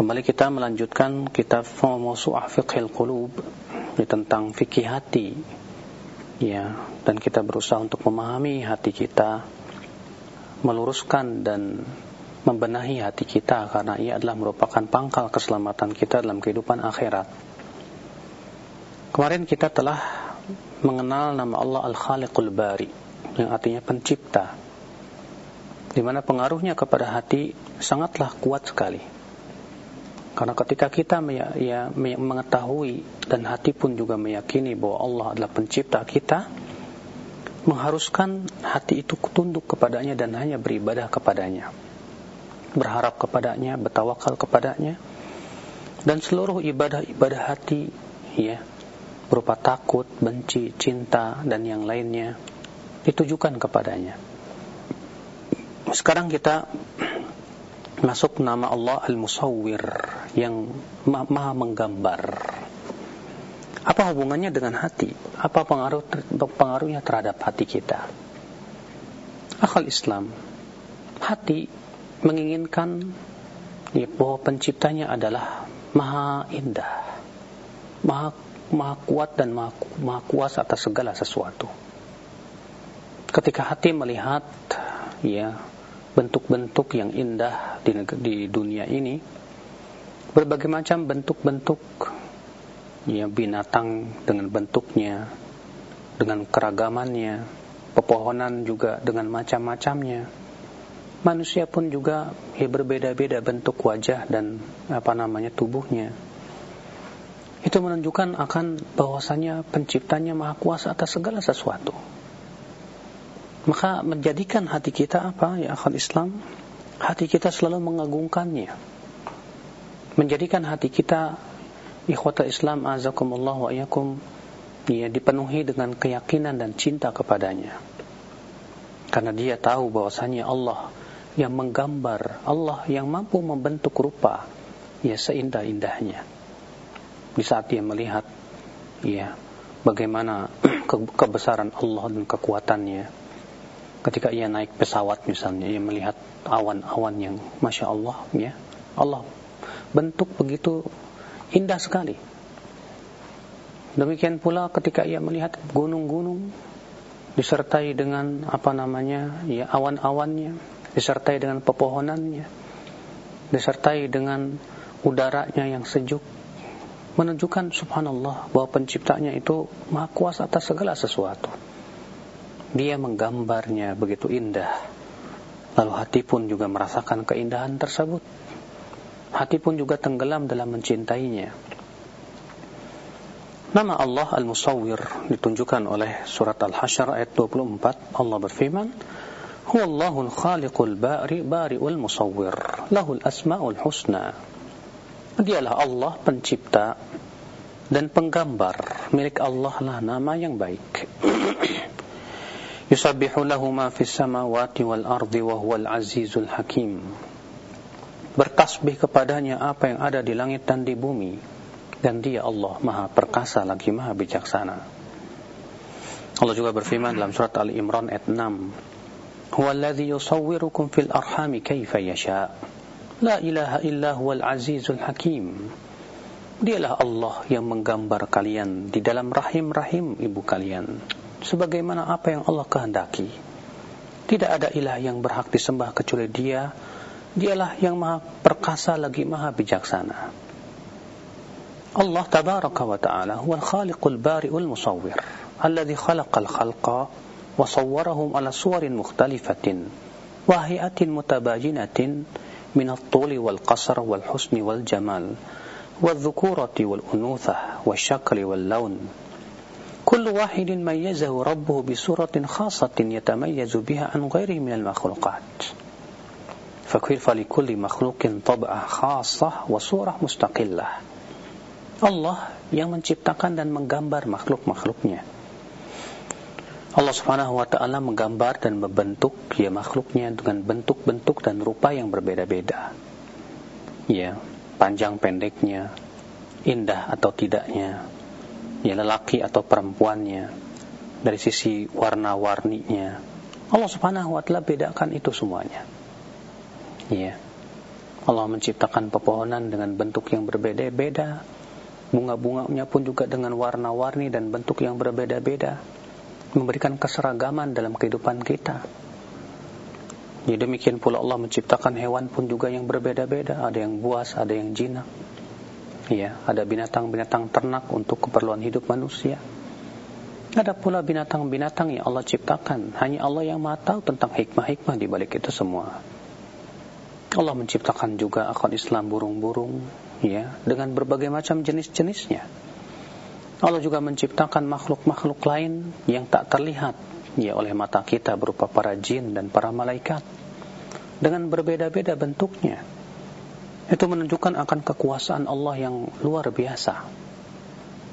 Kembali kita melanjutkan kitab Mawsu'ah Fiqhil Qulub tentang fikih hati. Ya, dan kita berusaha untuk memahami hati kita, meluruskan dan membenahi hati kita karena ia adalah merupakan pangkal keselamatan kita dalam kehidupan akhirat. Kemarin kita telah mengenal nama Allah Al-Khaliqul Bari yang artinya pencipta. Di mana pengaruhnya kepada hati sangatlah kuat sekali. Karena ketika kita ya, mengetahui dan hati pun juga meyakini bahwa Allah adalah pencipta kita, mengharuskan hati itu tunduk kepadanya dan hanya beribadah kepadanya. Berharap kepadanya, bertawakal kepadanya. Dan seluruh ibadah-ibadah hati ya berupa takut, benci, cinta dan yang lainnya ditujukan kepadanya. Sekarang kita masuk nama Allah Al-Musawwir yang maha menggambar. Apa hubungannya dengan hati? Apa pengaruh pengaruhnya terhadap hati kita? Akal Islam, hati menginginkan ya, bahwa penciptanya adalah maha indah, maha, maha kuat dan maha, maha kuasa atas segala sesuatu. Ketika hati melihat ya bentuk-bentuk yang indah di, di dunia ini. Berbagai macam bentuk-bentuk. Ya binatang dengan bentuknya dengan keragamannya pepohonan juga dengan macam-macamnya. Manusia pun juga ya berbeda-beda bentuk wajah dan apa namanya tubuhnya. Itu menunjukkan akan bahwasanya penciptanya maha kuasa atas segala sesuatu maka menjadikan hati kita apa ya akal Islam? Hati kita selalu mengagungkannya. Menjadikan hati kita ikhwata Islam azakumullah wa iyakum ya dipenuhi dengan keyakinan dan cinta kepadanya. Karena dia tahu bahwasanya Allah yang menggambar Allah yang mampu membentuk rupa ya seindah-indahnya. Di saat dia melihat ya bagaimana kebesaran Allah dan kekuatannya ketika ia naik pesawat misalnya ia melihat awan-awan yang masya Allah ya. Allah bentuk begitu indah sekali. Demikian pula ketika ia melihat gunung-gunung disertai dengan apa namanya ya awan-awannya disertai dengan pepohonannya disertai dengan udaranya yang sejuk menunjukkan subhanallah bahwa penciptanya itu maha kuasa atas segala sesuatu dia menggambarnya begitu indah. Lalu hati pun juga merasakan keindahan tersebut. Hati pun juga tenggelam dalam mencintainya. Nama Allah Al-Musawwir ditunjukkan oleh surat Al-Hasyr ayat 24. Allah berfirman, Huwallahul khaliqul bari bari'ul musawwir. Lahul asma'ul husna. Dialah Allah pencipta dan penggambar. Milik Allah lah nama yang baik. Yusabbihu lahu ma fis samawati wal ardi wa huwal azizul hakim. Bertasbih kepadanya apa yang ada di langit dan di bumi dan dia Allah Maha perkasa lagi Maha bijaksana. Allah juga berfirman dalam surat Ali Imran ayat 6. Huwa alladhi yusawwirukum fil arhami kaifa yasha. La ilaha illa huwal azizul hakim. Dialah Allah yang menggambar kalian di dalam rahim-rahim ibu kalian sebagaimana apa yang Allah kehendaki. Tidak ada ilah yang berhak disembah kecuali Dia. Dialah yang maha perkasa lagi maha bijaksana. Allah tabaraka wa ta'ala huwa al-khaliqul bari'ul musawwir alladhi khalaqal khalqa wa sawwarahum ala suwarin mukhtalifatin wa hiyatin mutabajinatin min at-tuli wal qasr wal husni wal jamal wal dhukurati wal unuthah wal wal كل واحد ميزه ربه بصورة خاصة يتميز بها عن غيره من المخلوقات فكيف لكل مخلوق طبع خاصة وصورة مستقلة Allah yang menciptakan dan menggambar makhluk-makhluknya. Allah Subhanahu wa taala menggambar dan membentuk ya makhluknya dengan bentuk-bentuk dan rupa yang berbeda-beda. Ya, panjang pendeknya, indah atau tidaknya, ya lelaki atau perempuannya dari sisi warna-warninya Allah subhanahu wa ta'ala bedakan itu semuanya Ya. Allah menciptakan pepohonan dengan bentuk yang berbeda-beda. Bunga-bunganya pun juga dengan warna-warni dan bentuk yang berbeda-beda. Memberikan keseragaman dalam kehidupan kita. Ya demikian pula Allah menciptakan hewan pun juga yang berbeda-beda. Ada yang buas, ada yang jinak. Ya, ada binatang-binatang ternak untuk keperluan hidup manusia. Ada pula binatang-binatang yang Allah ciptakan. Hanya Allah yang maha tahu tentang hikmah-hikmah di balik itu semua. Allah menciptakan juga akal Islam burung-burung ya dengan berbagai macam jenis-jenisnya. Allah juga menciptakan makhluk-makhluk lain yang tak terlihat ya oleh mata kita berupa para jin dan para malaikat dengan berbeda-beda bentuknya. Itu menunjukkan akan kekuasaan Allah yang luar biasa.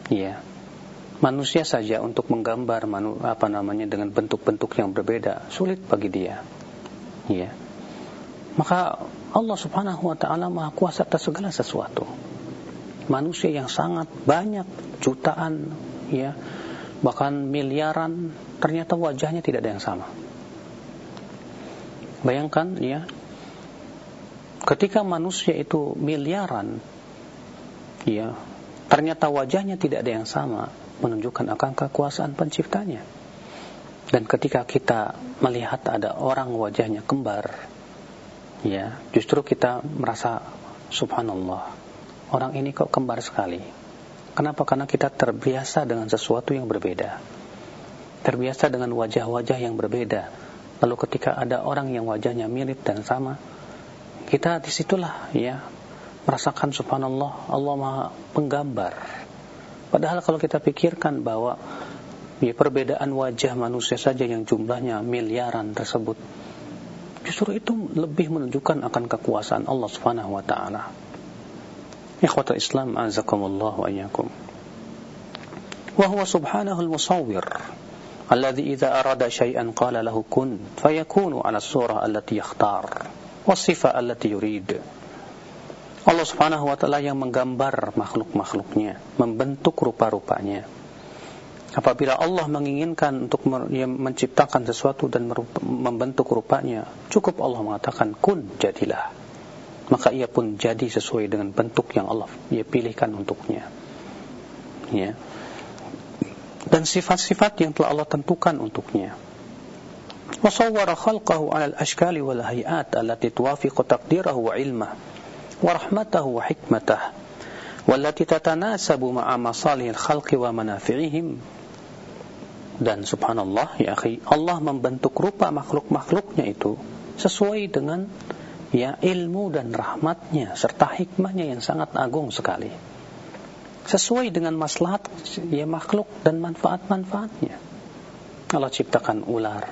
Ya. Manusia saja untuk menggambar manu, apa namanya dengan bentuk-bentuk yang berbeda sulit bagi dia. Ya maka Allah subhanahu wa ta'ala maha kuasa atas segala sesuatu. Manusia yang sangat banyak, jutaan, ya, bahkan miliaran, ternyata wajahnya tidak ada yang sama. Bayangkan, ya, ketika manusia itu miliaran, ya, ternyata wajahnya tidak ada yang sama, menunjukkan akan kekuasaan penciptanya. Dan ketika kita melihat ada orang wajahnya kembar, ya justru kita merasa subhanallah orang ini kok kembar sekali. Kenapa? Karena kita terbiasa dengan sesuatu yang berbeda. Terbiasa dengan wajah-wajah yang berbeda. Lalu ketika ada orang yang wajahnya mirip dan sama kita di situlah ya merasakan subhanallah Allah maha penggambar padahal kalau kita pikirkan bahwa ya, perbedaan wajah manusia saja yang jumlahnya miliaran tersebut Justru itu lebih menunjukkan akan kekuasaan Allah Subhanahu wa taala. Ikhwatul Islam azakumullah wa iyyakum. Wa huwa subhanahu al-musawwir alladhi idza arada shay'an qala lahu kun fayakunu ala surah allati yakhtar was-sifa allati yurid. Allah Subhanahu wa taala yang menggambar makhluk-makhluknya, membentuk rupa-rupanya Apabila Allah menginginkan untuk menciptakan sesuatu dan membentuk rupanya, cukup Allah mengatakan kun jadilah. Maka ia pun jadi sesuai dengan bentuk yang Allah ia pilihkan untuknya. Ya. Dan sifat-sifat yang telah Allah tentukan untuknya. وصور خلقه على الأشكال والهيئات التي توافق تقديره وعلمه ورحمته وحكمته والتي تتناسب مع مصالح الخلق ومنافعهم dan subhanallah ya akhi, Allah membentuk rupa makhluk-makhluknya itu sesuai dengan ya ilmu dan rahmatnya serta hikmahnya yang sangat agung sekali. Sesuai dengan maslahat ya makhluk dan manfaat-manfaatnya. Allah ciptakan ular,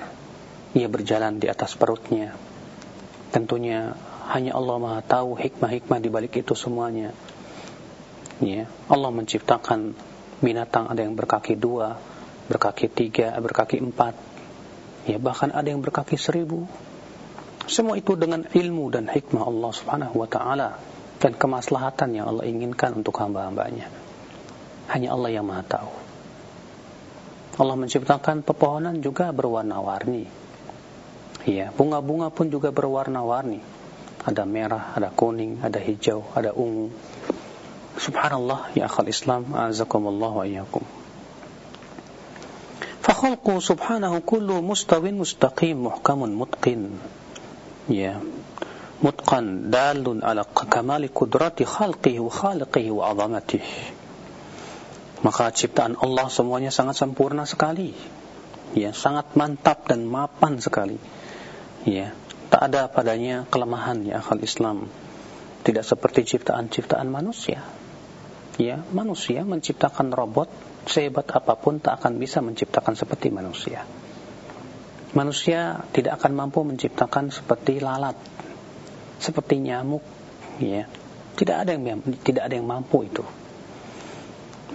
ia berjalan di atas perutnya. Tentunya hanya Allah Maha tahu hikmah-hikmah di balik itu semuanya. Ya, Allah menciptakan binatang ada yang berkaki dua, berkaki tiga, berkaki empat, ya bahkan ada yang berkaki seribu. Semua itu dengan ilmu dan hikmah Allah Subhanahu wa taala dan kemaslahatan yang Allah inginkan untuk hamba-hambanya. Hanya Allah yang Maha tahu. Allah menciptakan pepohonan juga berwarna-warni. Ya, bunga-bunga pun juga berwarna-warni. Ada merah, ada kuning, ada hijau, ada ungu. Subhanallah ya akhal Islam, azakumullah wa iyyakum. Fakhulqu subhanahu kullu mustawin mustaqim muhkamun mutqin. Ya. Mutqan dalun ala kamali kudrati khalqihi wa khaliqihi wa azamatihi. Maka ciptaan Allah semuanya sangat sempurna sekali. Ya, sangat mantap dan mapan sekali ya tak ada padanya kelemahan ya akal Islam tidak seperti ciptaan-ciptaan manusia ya manusia menciptakan robot sehebat apa pun tak akan bisa menciptakan seperti manusia. Manusia tidak akan mampu menciptakan seperti lalat. seperti nyamuk, ya. Tidak ada yang tidak ada yang mampu itu.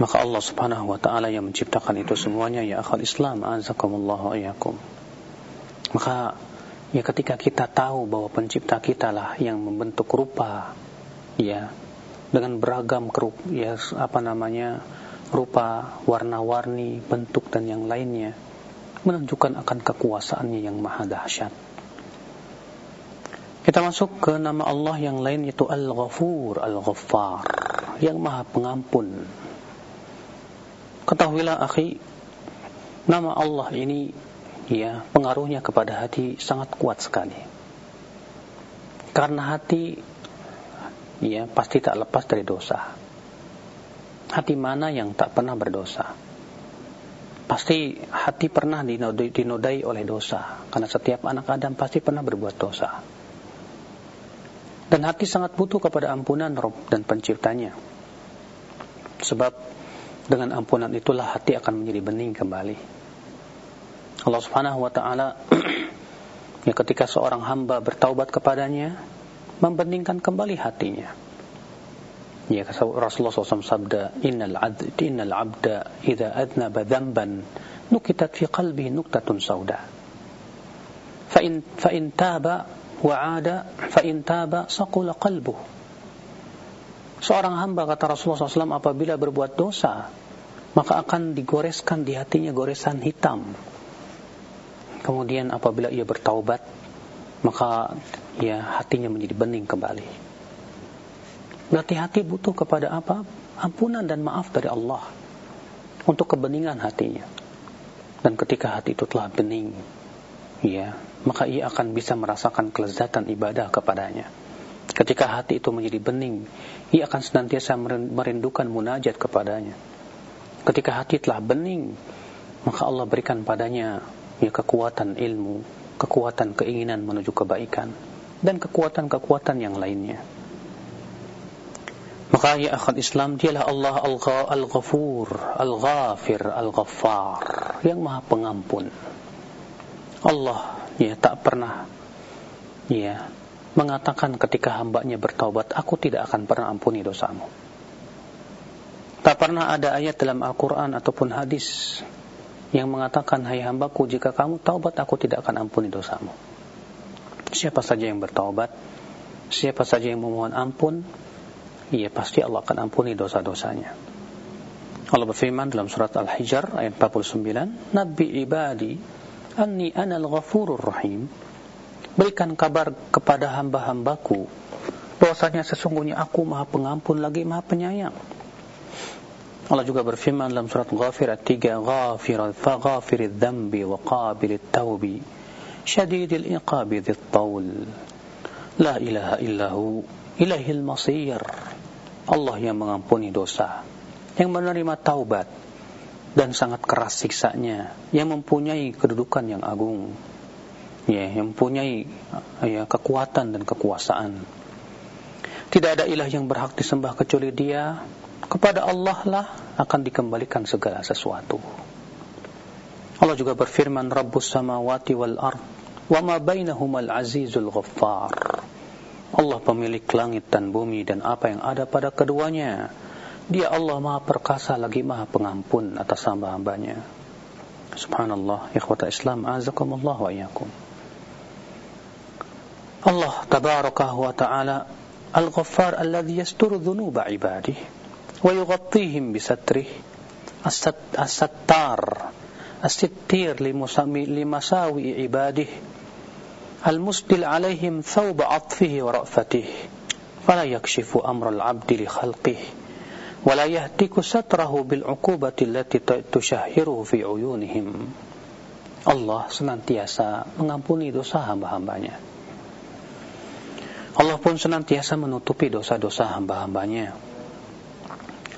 Maka Allah Subhanahu wa taala yang menciptakan itu semuanya ya akhal Islam azakumullah ayakum. Maka ya ketika kita tahu bahwa pencipta kita lah yang membentuk rupa ya dengan beragam kerup ya apa namanya rupa warna-warni bentuk dan yang lainnya menunjukkan akan kekuasaannya yang maha dahsyat kita masuk ke nama Allah yang lain yaitu Al-Ghafur, Al-Ghaffar, yang Maha Pengampun. Ketahuilah akhi, nama Allah ini ya pengaruhnya kepada hati sangat kuat sekali. Karena hati ya pasti tak lepas dari dosa. Hati mana yang tak pernah berdosa? Pasti hati pernah dinodai, dinodai oleh dosa, karena setiap anak Adam pasti pernah berbuat dosa. Dan hati sangat butuh kepada ampunan Rob dan penciptanya. Sebab dengan ampunan itulah hati akan menjadi bening kembali. Allah Subhanahu wa taala ya ketika seorang hamba bertaubat kepadanya, membeningkan kembali hatinya. Ya Rasulullah SAW sabda, "Innal 'abd innal 'abda idza adnaba dhanban nukitat fi qalbi nuktatun sauda." Fa in fa in taba wa'ada fa in taba saqula qalbuh. Seorang hamba kata Rasulullah SAW apabila berbuat dosa maka akan digoreskan di hatinya goresan hitam. Kemudian apabila ia bertaubat maka ya hatinya menjadi bening kembali. Berarti hati butuh kepada apa? Ampunan dan maaf dari Allah untuk kebeningan hatinya. Dan ketika hati itu telah bening, ya, maka ia akan bisa merasakan kelezatan ibadah kepadanya. Ketika hati itu menjadi bening, ia akan senantiasa merindukan munajat kepadanya. Ketika hati telah bening, maka Allah berikan padanya ya kekuatan ilmu, kekuatan keinginan menuju kebaikan, dan kekuatan-kekuatan yang lainnya. Maka ya akhad Islam dialah Allah Al-Ghafur, Al-Ghafir, Al-Ghaffar, yang maha pengampun. Allah ya tak pernah ya mengatakan ketika hambanya bertaubat, aku tidak akan pernah ampuni dosamu. Tak pernah ada ayat dalam Al-Quran ataupun hadis yang mengatakan, hai hambaku, jika kamu taubat, aku tidak akan ampuni dosamu. Siapa saja yang bertaubat, siapa saja yang memohon ampun, ia pasti Allah akan ampuni dosa-dosanya. Allah berfirman dalam surat Al-Hijr ayat 49, Nabi ibadi anni anal ghafurur rahim berikan kabar kepada hamba-hambaku bahwasanya sesungguhnya aku maha pengampun lagi maha penyayang Allah juga berfirman dalam surat Ghafir ayat 3 ghafir faghafir dzambi wa qabil taubi syadidil iqabi dzit taul la ilaha illahu ilahil masir. Allah yang mengampuni dosa yang menerima taubat dan sangat keras siksanya yang mempunyai kedudukan yang agung ya yang mempunyai ya kekuatan dan kekuasaan. Tidak ada ilah yang berhak disembah kecuali dia kepada Allah lah akan dikembalikan segala sesuatu Allah juga berfirman Rabbus samawati wal ard wa ma bainahumal azizul ghaffar Allah pemilik langit dan bumi dan apa yang ada pada keduanya dia Allah maha perkasa lagi maha pengampun atas hamba-hambanya. Subhanallah, ikhwata Islam, azakumullah wa iyakum. Allah tabaraka wa ta'ala al-ghaffar alladhi yasturu dhunuba ibadih ويغطيهم بستره، bisatrih as-sattar as-sittir عليهم ثوب عطفه ورَفته، فلا يكشف أمر العبد لخلقه، ولا يهتك ستره بالعقوبة التي li في عيونهم. Allah senantiasa mengampuni dosa hamba-hambanya Allah pun senantiasa menutupi dosa-dosa hamba-hambanya.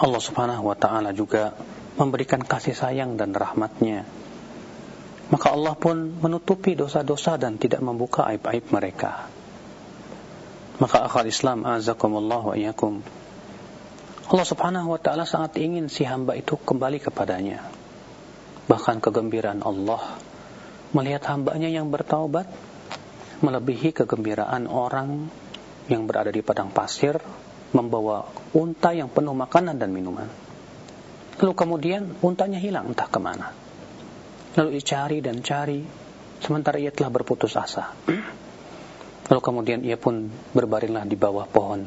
Allah subhanahu wa ta'ala juga memberikan kasih sayang dan rahmatnya. Maka Allah pun menutupi dosa-dosa dan tidak membuka aib-aib mereka. Maka akal Islam azakumullah wa iyakum. Allah subhanahu wa ta'ala sangat ingin si hamba itu kembali kepadanya. Bahkan kegembiraan Allah melihat hambanya yang bertaubat melebihi kegembiraan orang yang berada di padang pasir membawa unta yang penuh makanan dan minuman. Lalu kemudian untanya hilang entah ke mana. Lalu dicari dan cari, sementara ia telah berputus asa. Lalu kemudian ia pun berbaringlah di bawah pohon.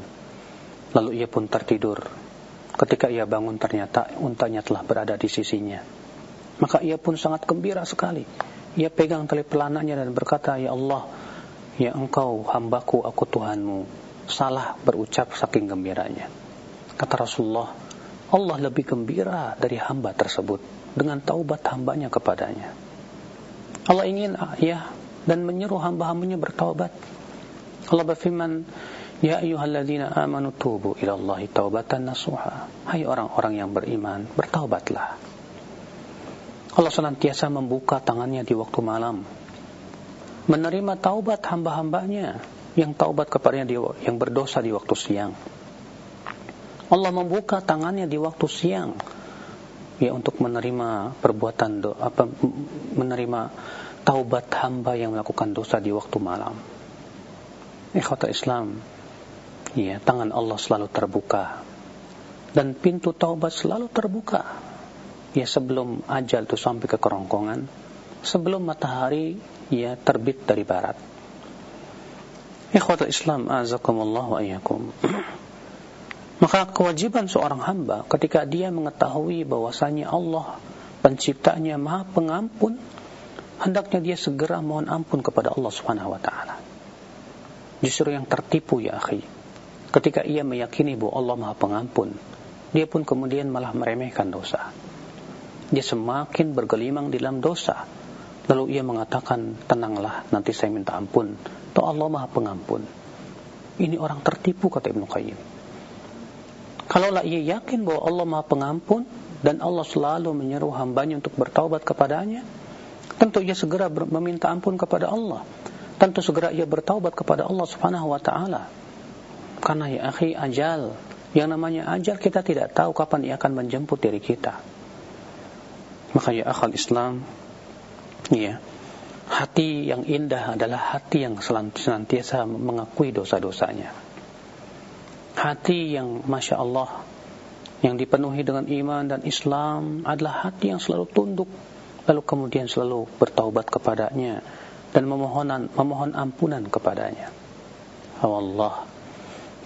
Lalu ia pun tertidur. Ketika ia bangun ternyata untanya telah berada di sisinya. Maka ia pun sangat gembira sekali. Ia pegang tali pelananya dan berkata, Ya Allah, Ya engkau hambaku, aku Tuhanmu. Salah berucap saking gembiranya. Kata Rasulullah, Allah lebih gembira dari hamba tersebut dengan taubat hambanya kepadanya. Allah ingin ya dan menyeru hamba-hambanya bertaubat. Allah berfirman, Ya ayyuhalladzina amanu tubu ila Allah taubatan nasuha. Hai orang-orang yang beriman, bertaubatlah. Allah senantiasa membuka tangannya di waktu malam. Menerima taubat hamba-hambanya yang taubat kepadanya yang berdosa di waktu siang. Allah membuka tangannya di waktu siang ya untuk menerima perbuatan do, apa menerima taubat hamba yang melakukan dosa di waktu malam. Ikhwata Islam, ya tangan Allah selalu terbuka dan pintu taubat selalu terbuka. Ya sebelum ajal itu sampai ke kerongkongan, sebelum matahari ya terbit dari barat. Ikhwata Islam, azakumullah wa iyyakum. Maka kewajiban seorang hamba ketika dia mengetahui bahwasanya Allah penciptanya maha pengampun, hendaknya dia segera mohon ampun kepada Allah Subhanahu wa taala. Justru yang tertipu ya akhi, ketika ia meyakini bahwa Allah maha pengampun, dia pun kemudian malah meremehkan dosa. Dia semakin bergelimang di dalam dosa. Lalu ia mengatakan, tenanglah, nanti saya minta ampun. Toh Allah maha pengampun. Ini orang tertipu, kata Ibnu Qayyim. Kalaulah ia yakin bahwa Allah Maha Pengampun dan Allah selalu menyeru hambanya untuk bertaubat kepadanya, tentu ia segera meminta ampun kepada Allah. Tentu segera ia bertaubat kepada Allah Subhanahu wa taala. Karena ya akhi ajal, yang namanya ajal kita tidak tahu kapan ia akan menjemput diri kita. Maka ya akal Islam, ya, hati yang indah adalah hati yang senantiasa mengakui dosa-dosanya. Hati yang Masya Allah yang dipenuhi dengan iman dan Islam adalah hati yang selalu tunduk lalu kemudian selalu bertaubat kepadanya dan memohonan memohon ampunan kepadanya. Allah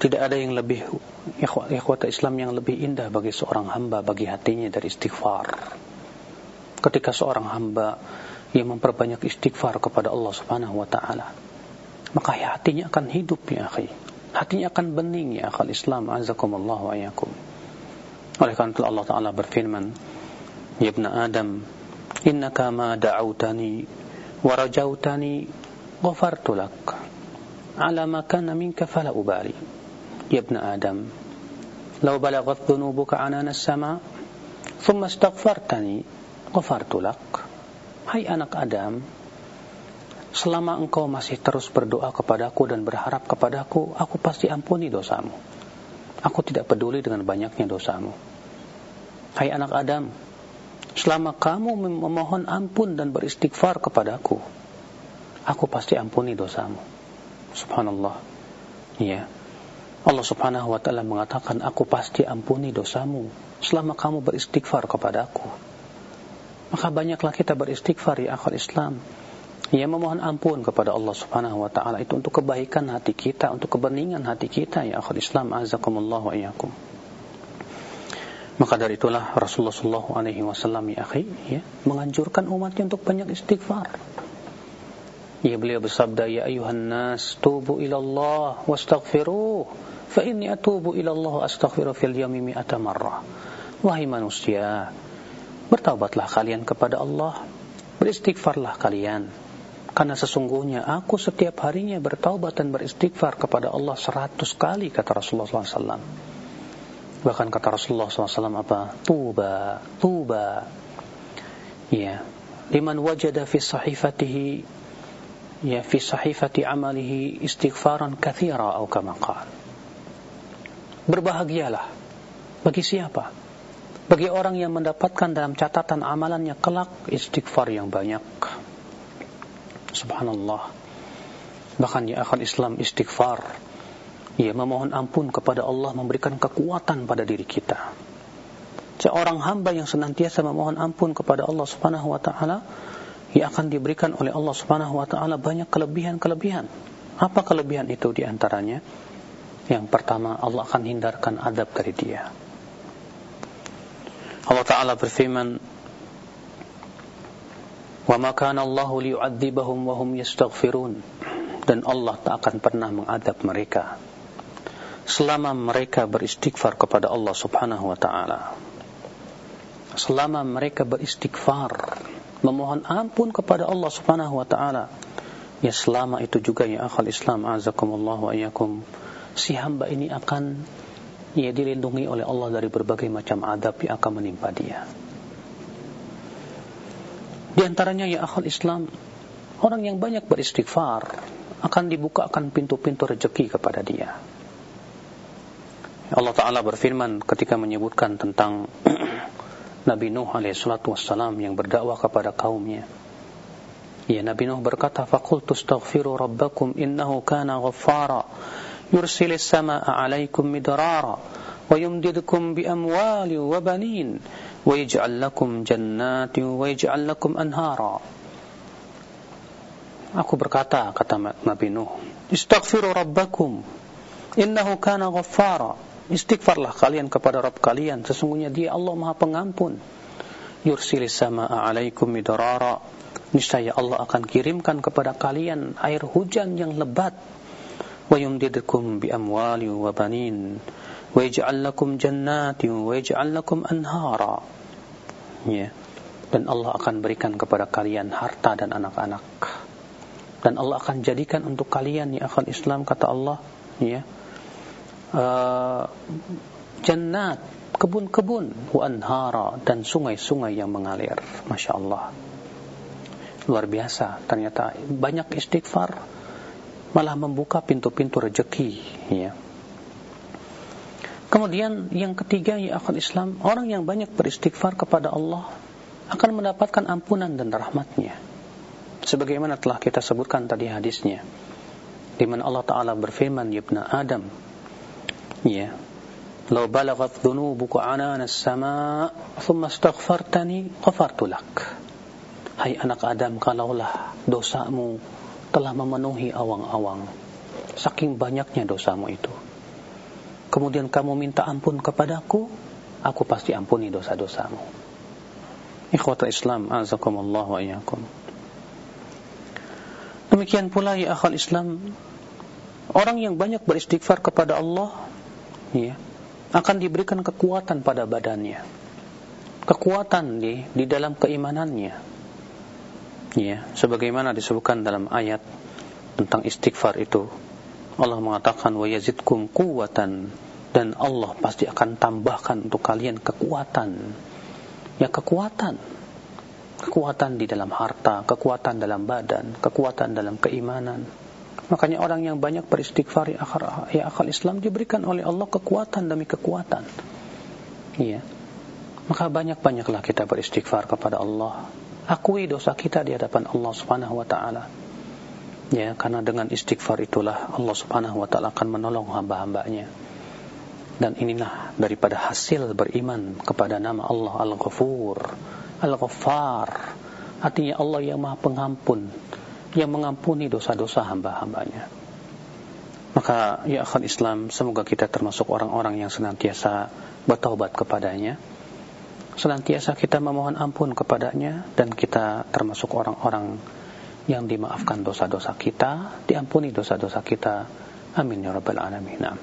tidak ada yang lebih ikhwata Islam yang lebih indah bagi seorang hamba bagi hatinya dari istighfar. Ketika seorang hamba yang memperbanyak istighfar kepada Allah Subhanahu wa taala. Maka hatinya akan hidup ya akhi. Hatinya akan bening ya akal Islam azakumullah wa ayakum oleh karena itu Allah Ta'ala berfirman Ya ibn Adam Innaka ma da'autani Wa rajautani Ghafartu lak. Ala ma kana minka fala ubali. Ya ibn Adam Lau balagat dhunubuka anana sama Thumma astaghfartani Ghafartu lak Hai anak Adam Selama engkau masih terus berdoa kepadaku dan berharap kepadaku, aku pasti ampuni dosamu. Aku tidak peduli dengan banyaknya dosamu. Hai anak Adam, selama kamu memohon ampun dan beristighfar kepadaku, aku pasti ampuni dosamu. Subhanallah. Ya. Allah Subhanahu wa taala mengatakan, "Aku pasti ampuni dosamu selama kamu beristighfar kepadaku." Maka banyaklah kita beristighfar ya akhir Islam Ya memohon ampun kepada Allah Subhanahu wa taala itu untuk kebaikan hati kita, untuk kebeningan hati kita ya akhir Islam azakumullah wa iyyakum. Maka dari itulah Rasulullah sallallahu alaihi wasallam ya akhi ya menganjurkan umatnya untuk banyak istighfar. Ya beliau bersabda ya ayuhan nas tubu ila Allah wastaghfiruh fa inni atubu ila Allah astaghfiru fil yawmi mi'ata. Wahai manusia, bertaubatlah kalian kepada Allah, beristighfarlah kalian karena sesungguhnya aku setiap harinya bertaubat dan beristighfar kepada Allah seratus kali kata Rasulullah SAW. Bahkan kata Rasulullah SAW apa? Tuba, tuba. Ya. Liman wajada fi sahifatihi ya fi sahifati amalihi istighfaran kathira atau Berbahagialah. Bagi siapa? Bagi orang yang mendapatkan dalam catatan amalannya kelak istighfar yang banyak. Subhanallah. Bahkan ya akal Islam istighfar Ya, memohon ampun kepada Allah memberikan kekuatan pada diri kita. Seorang hamba yang senantiasa memohon ampun kepada Allah Subhanahu wa taala, ia akan diberikan oleh Allah Subhanahu wa taala banyak kelebihan-kelebihan. Apa kelebihan itu di antaranya? Yang pertama, Allah akan hindarkan adab dari dia. Allah taala berfirman, "Wa ma kana Allahu wa hum yastaghfirun." Dan Allah tak akan pernah mengadab mereka selama mereka beristighfar kepada Allah Subhanahu wa taala. Selama mereka beristighfar, memohon ampun kepada Allah Subhanahu wa taala. Ya selama itu juga ya akhal Islam azakumullah wa iyyakum si hamba ini akan ya dilindungi oleh Allah dari berbagai macam adab yang akan menimpa dia. Di antaranya ya akhal Islam orang yang banyak beristighfar akan dibukakan pintu-pintu rezeki kepada dia. Allah Ta'ala berfirman ketika menyebutkan tentang Nabi Nuh alaihissalatu wassalam yang berdakwah kepada kaumnya. Ya Nabi Nuh berkata, "Faqultu astaghfiru rabbakum innahu kana ghaffara yumdidukum bi amwali wa banin wa yaj'al lakum jannatin wa yaj'al lakum anhara." Aku berkata, kata Nabi Nuh, "Istaghfiru rabbakum innahu kana ghaffara." Istighfarlah kalian kepada Rabb kalian. Sesungguhnya dia Allah maha pengampun. Yursilis sama'a alaikum midrara. Niscaya Allah akan kirimkan kepada kalian air hujan yang lebat. Banin. Wa yaj'al lakum jannatin wa yaj'al lakum anhara. Ya. Dan Allah akan berikan kepada kalian harta dan anak-anak. Dan Allah akan jadikan untuk kalian ya akal Islam kata Allah, ya uh, jannat, kebun-kebun, wa anhara dan sungai-sungai yang mengalir. Masya Allah. Luar biasa. Ternyata banyak istighfar malah membuka pintu-pintu rezeki. Ya. Kemudian yang ketiga ya akal Islam, orang yang banyak beristighfar kepada Allah akan mendapatkan ampunan dan rahmatnya. Sebagaimana telah kita sebutkan tadi hadisnya. Di mana Allah Ta'ala berfirman, Yibna Adam, Ya. Lau balagat dhunubuka anan as-sama' thumma astaghfartani ghafartu lak. Hai anak Adam, kalaulah dosamu telah memenuhi awang-awang, saking banyaknya dosamu itu. Kemudian kamu minta ampun kepadaku, aku pasti ampuni dosa-dosamu. Ikhwata Islam, azakumullah wa iyyakum. Demikian pula ya akhal Islam, orang yang banyak beristighfar kepada Allah ya, akan diberikan kekuatan pada badannya. Kekuatan di di dalam keimanannya. Ya, sebagaimana disebutkan dalam ayat tentang istighfar itu. Allah mengatakan wa yazidkum dan Allah pasti akan tambahkan untuk kalian kekuatan. Ya kekuatan. Kekuatan di dalam harta, kekuatan dalam badan, kekuatan dalam keimanan Makanya orang yang banyak beristighfar ya akal, ya akal Islam diberikan oleh Allah kekuatan demi kekuatan. Iya. Maka banyak-banyaklah kita beristighfar kepada Allah. Akui dosa kita di hadapan Allah Subhanahu wa taala. Ya, karena dengan istighfar itulah Allah Subhanahu wa taala akan menolong hamba-hambanya. Dan inilah daripada hasil beriman kepada nama Allah Al-Ghafur, Al-Ghaffar. Artinya Allah yang Maha Pengampun, yang mengampuni dosa-dosa hamba-hambanya. Maka ya akhal Islam, semoga kita termasuk orang-orang yang senantiasa bertaubat kepadanya. Senantiasa kita memohon ampun kepadanya dan kita termasuk orang-orang yang dimaafkan dosa-dosa kita, diampuni dosa-dosa kita. Amin ya rabbal alamin. Nah.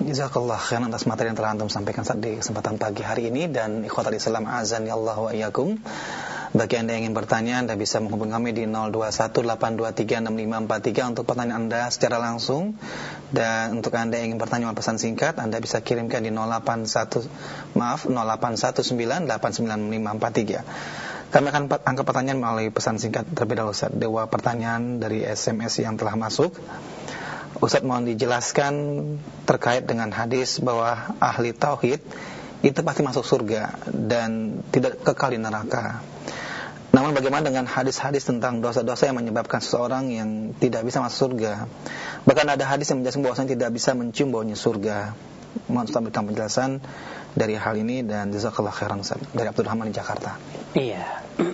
Jazakallah khairan atas materi yang telah antum sampaikan di kesempatan pagi hari ini dan ikhwatal Islam azan ya Allah wa iyyakum. Bagi Anda yang ingin bertanya, Anda bisa menghubungi kami di 0218236543 untuk pertanyaan Anda secara langsung. Dan untuk Anda yang ingin bertanya pesan singkat, Anda bisa kirimkan di 081 maaf 0819896543. Kami akan angkat pertanyaan melalui pesan singkat terlebih dahulu Ustaz. Dewa pertanyaan dari SMS yang telah masuk. Ustaz mohon dijelaskan terkait dengan hadis bahwa ahli tauhid itu pasti masuk surga dan tidak kekal di neraka. Namun bagaimana dengan hadis-hadis tentang dosa-dosa yang menyebabkan seseorang yang tidak bisa masuk surga? Bahkan ada hadis yang menjelaskan bahwasanya tidak bisa mencium baunya surga. Mohon Ustaz berikan penjelasan dari hal ini dan jazakallah khairan Ustaz dari Abdul Rahman di Jakarta. Iya.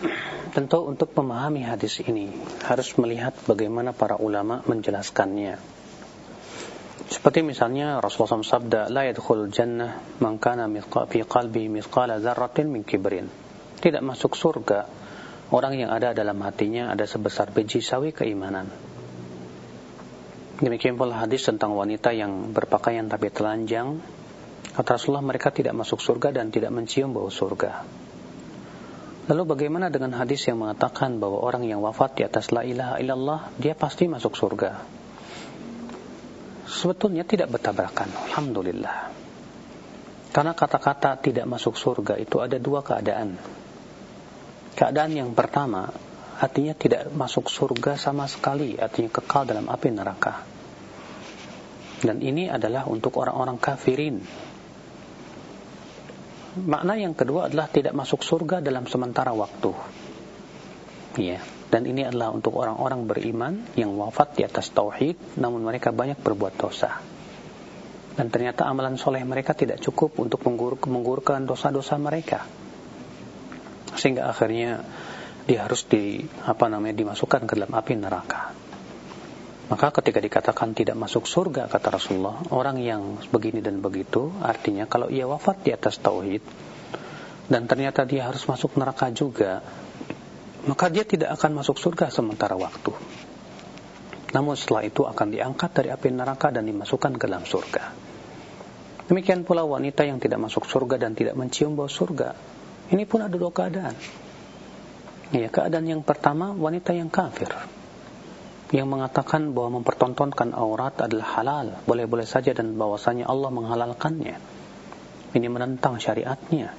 Tentu untuk memahami hadis ini harus melihat bagaimana para ulama menjelaskannya. Seperti misalnya Rasulullah SAW sabda, "La yadkhul jannah man kana fi qalbi mithqala dzarratin min kibrin." Tidak masuk surga orang yang ada dalam hatinya ada sebesar biji sawi keimanan. Demikian pula hadis tentang wanita yang berpakaian tapi telanjang. Kata Rasulullah mereka tidak masuk surga dan tidak mencium bau surga. Lalu bagaimana dengan hadis yang mengatakan bahwa orang yang wafat di atas la ilaha illallah dia pasti masuk surga? Sebetulnya tidak bertabrakan, alhamdulillah. Karena kata-kata tidak masuk surga itu ada dua keadaan. Keadaan yang pertama, artinya tidak masuk surga sama sekali, artinya kekal dalam api neraka. Dan ini adalah untuk orang-orang kafirin. Makna yang kedua adalah tidak masuk surga dalam sementara waktu. Ya, dan ini adalah untuk orang-orang beriman yang wafat di atas tauhid namun mereka banyak berbuat dosa. Dan ternyata amalan soleh mereka tidak cukup untuk menggugurkan dosa-dosa mereka sehingga akhirnya dia harus di apa namanya dimasukkan ke dalam api neraka. Maka ketika dikatakan tidak masuk surga kata Rasulullah, orang yang begini dan begitu artinya kalau ia wafat di atas tauhid dan ternyata dia harus masuk neraka juga, maka dia tidak akan masuk surga sementara waktu. Namun setelah itu akan diangkat dari api neraka dan dimasukkan ke dalam surga. Demikian pula wanita yang tidak masuk surga dan tidak mencium bau surga ini pun ada dua keadaan. Ya, keadaan yang pertama wanita yang kafir yang mengatakan bahwa mempertontonkan aurat adalah halal, boleh-boleh saja dan bahwasanya Allah menghalalkannya. Ini menentang syariatnya.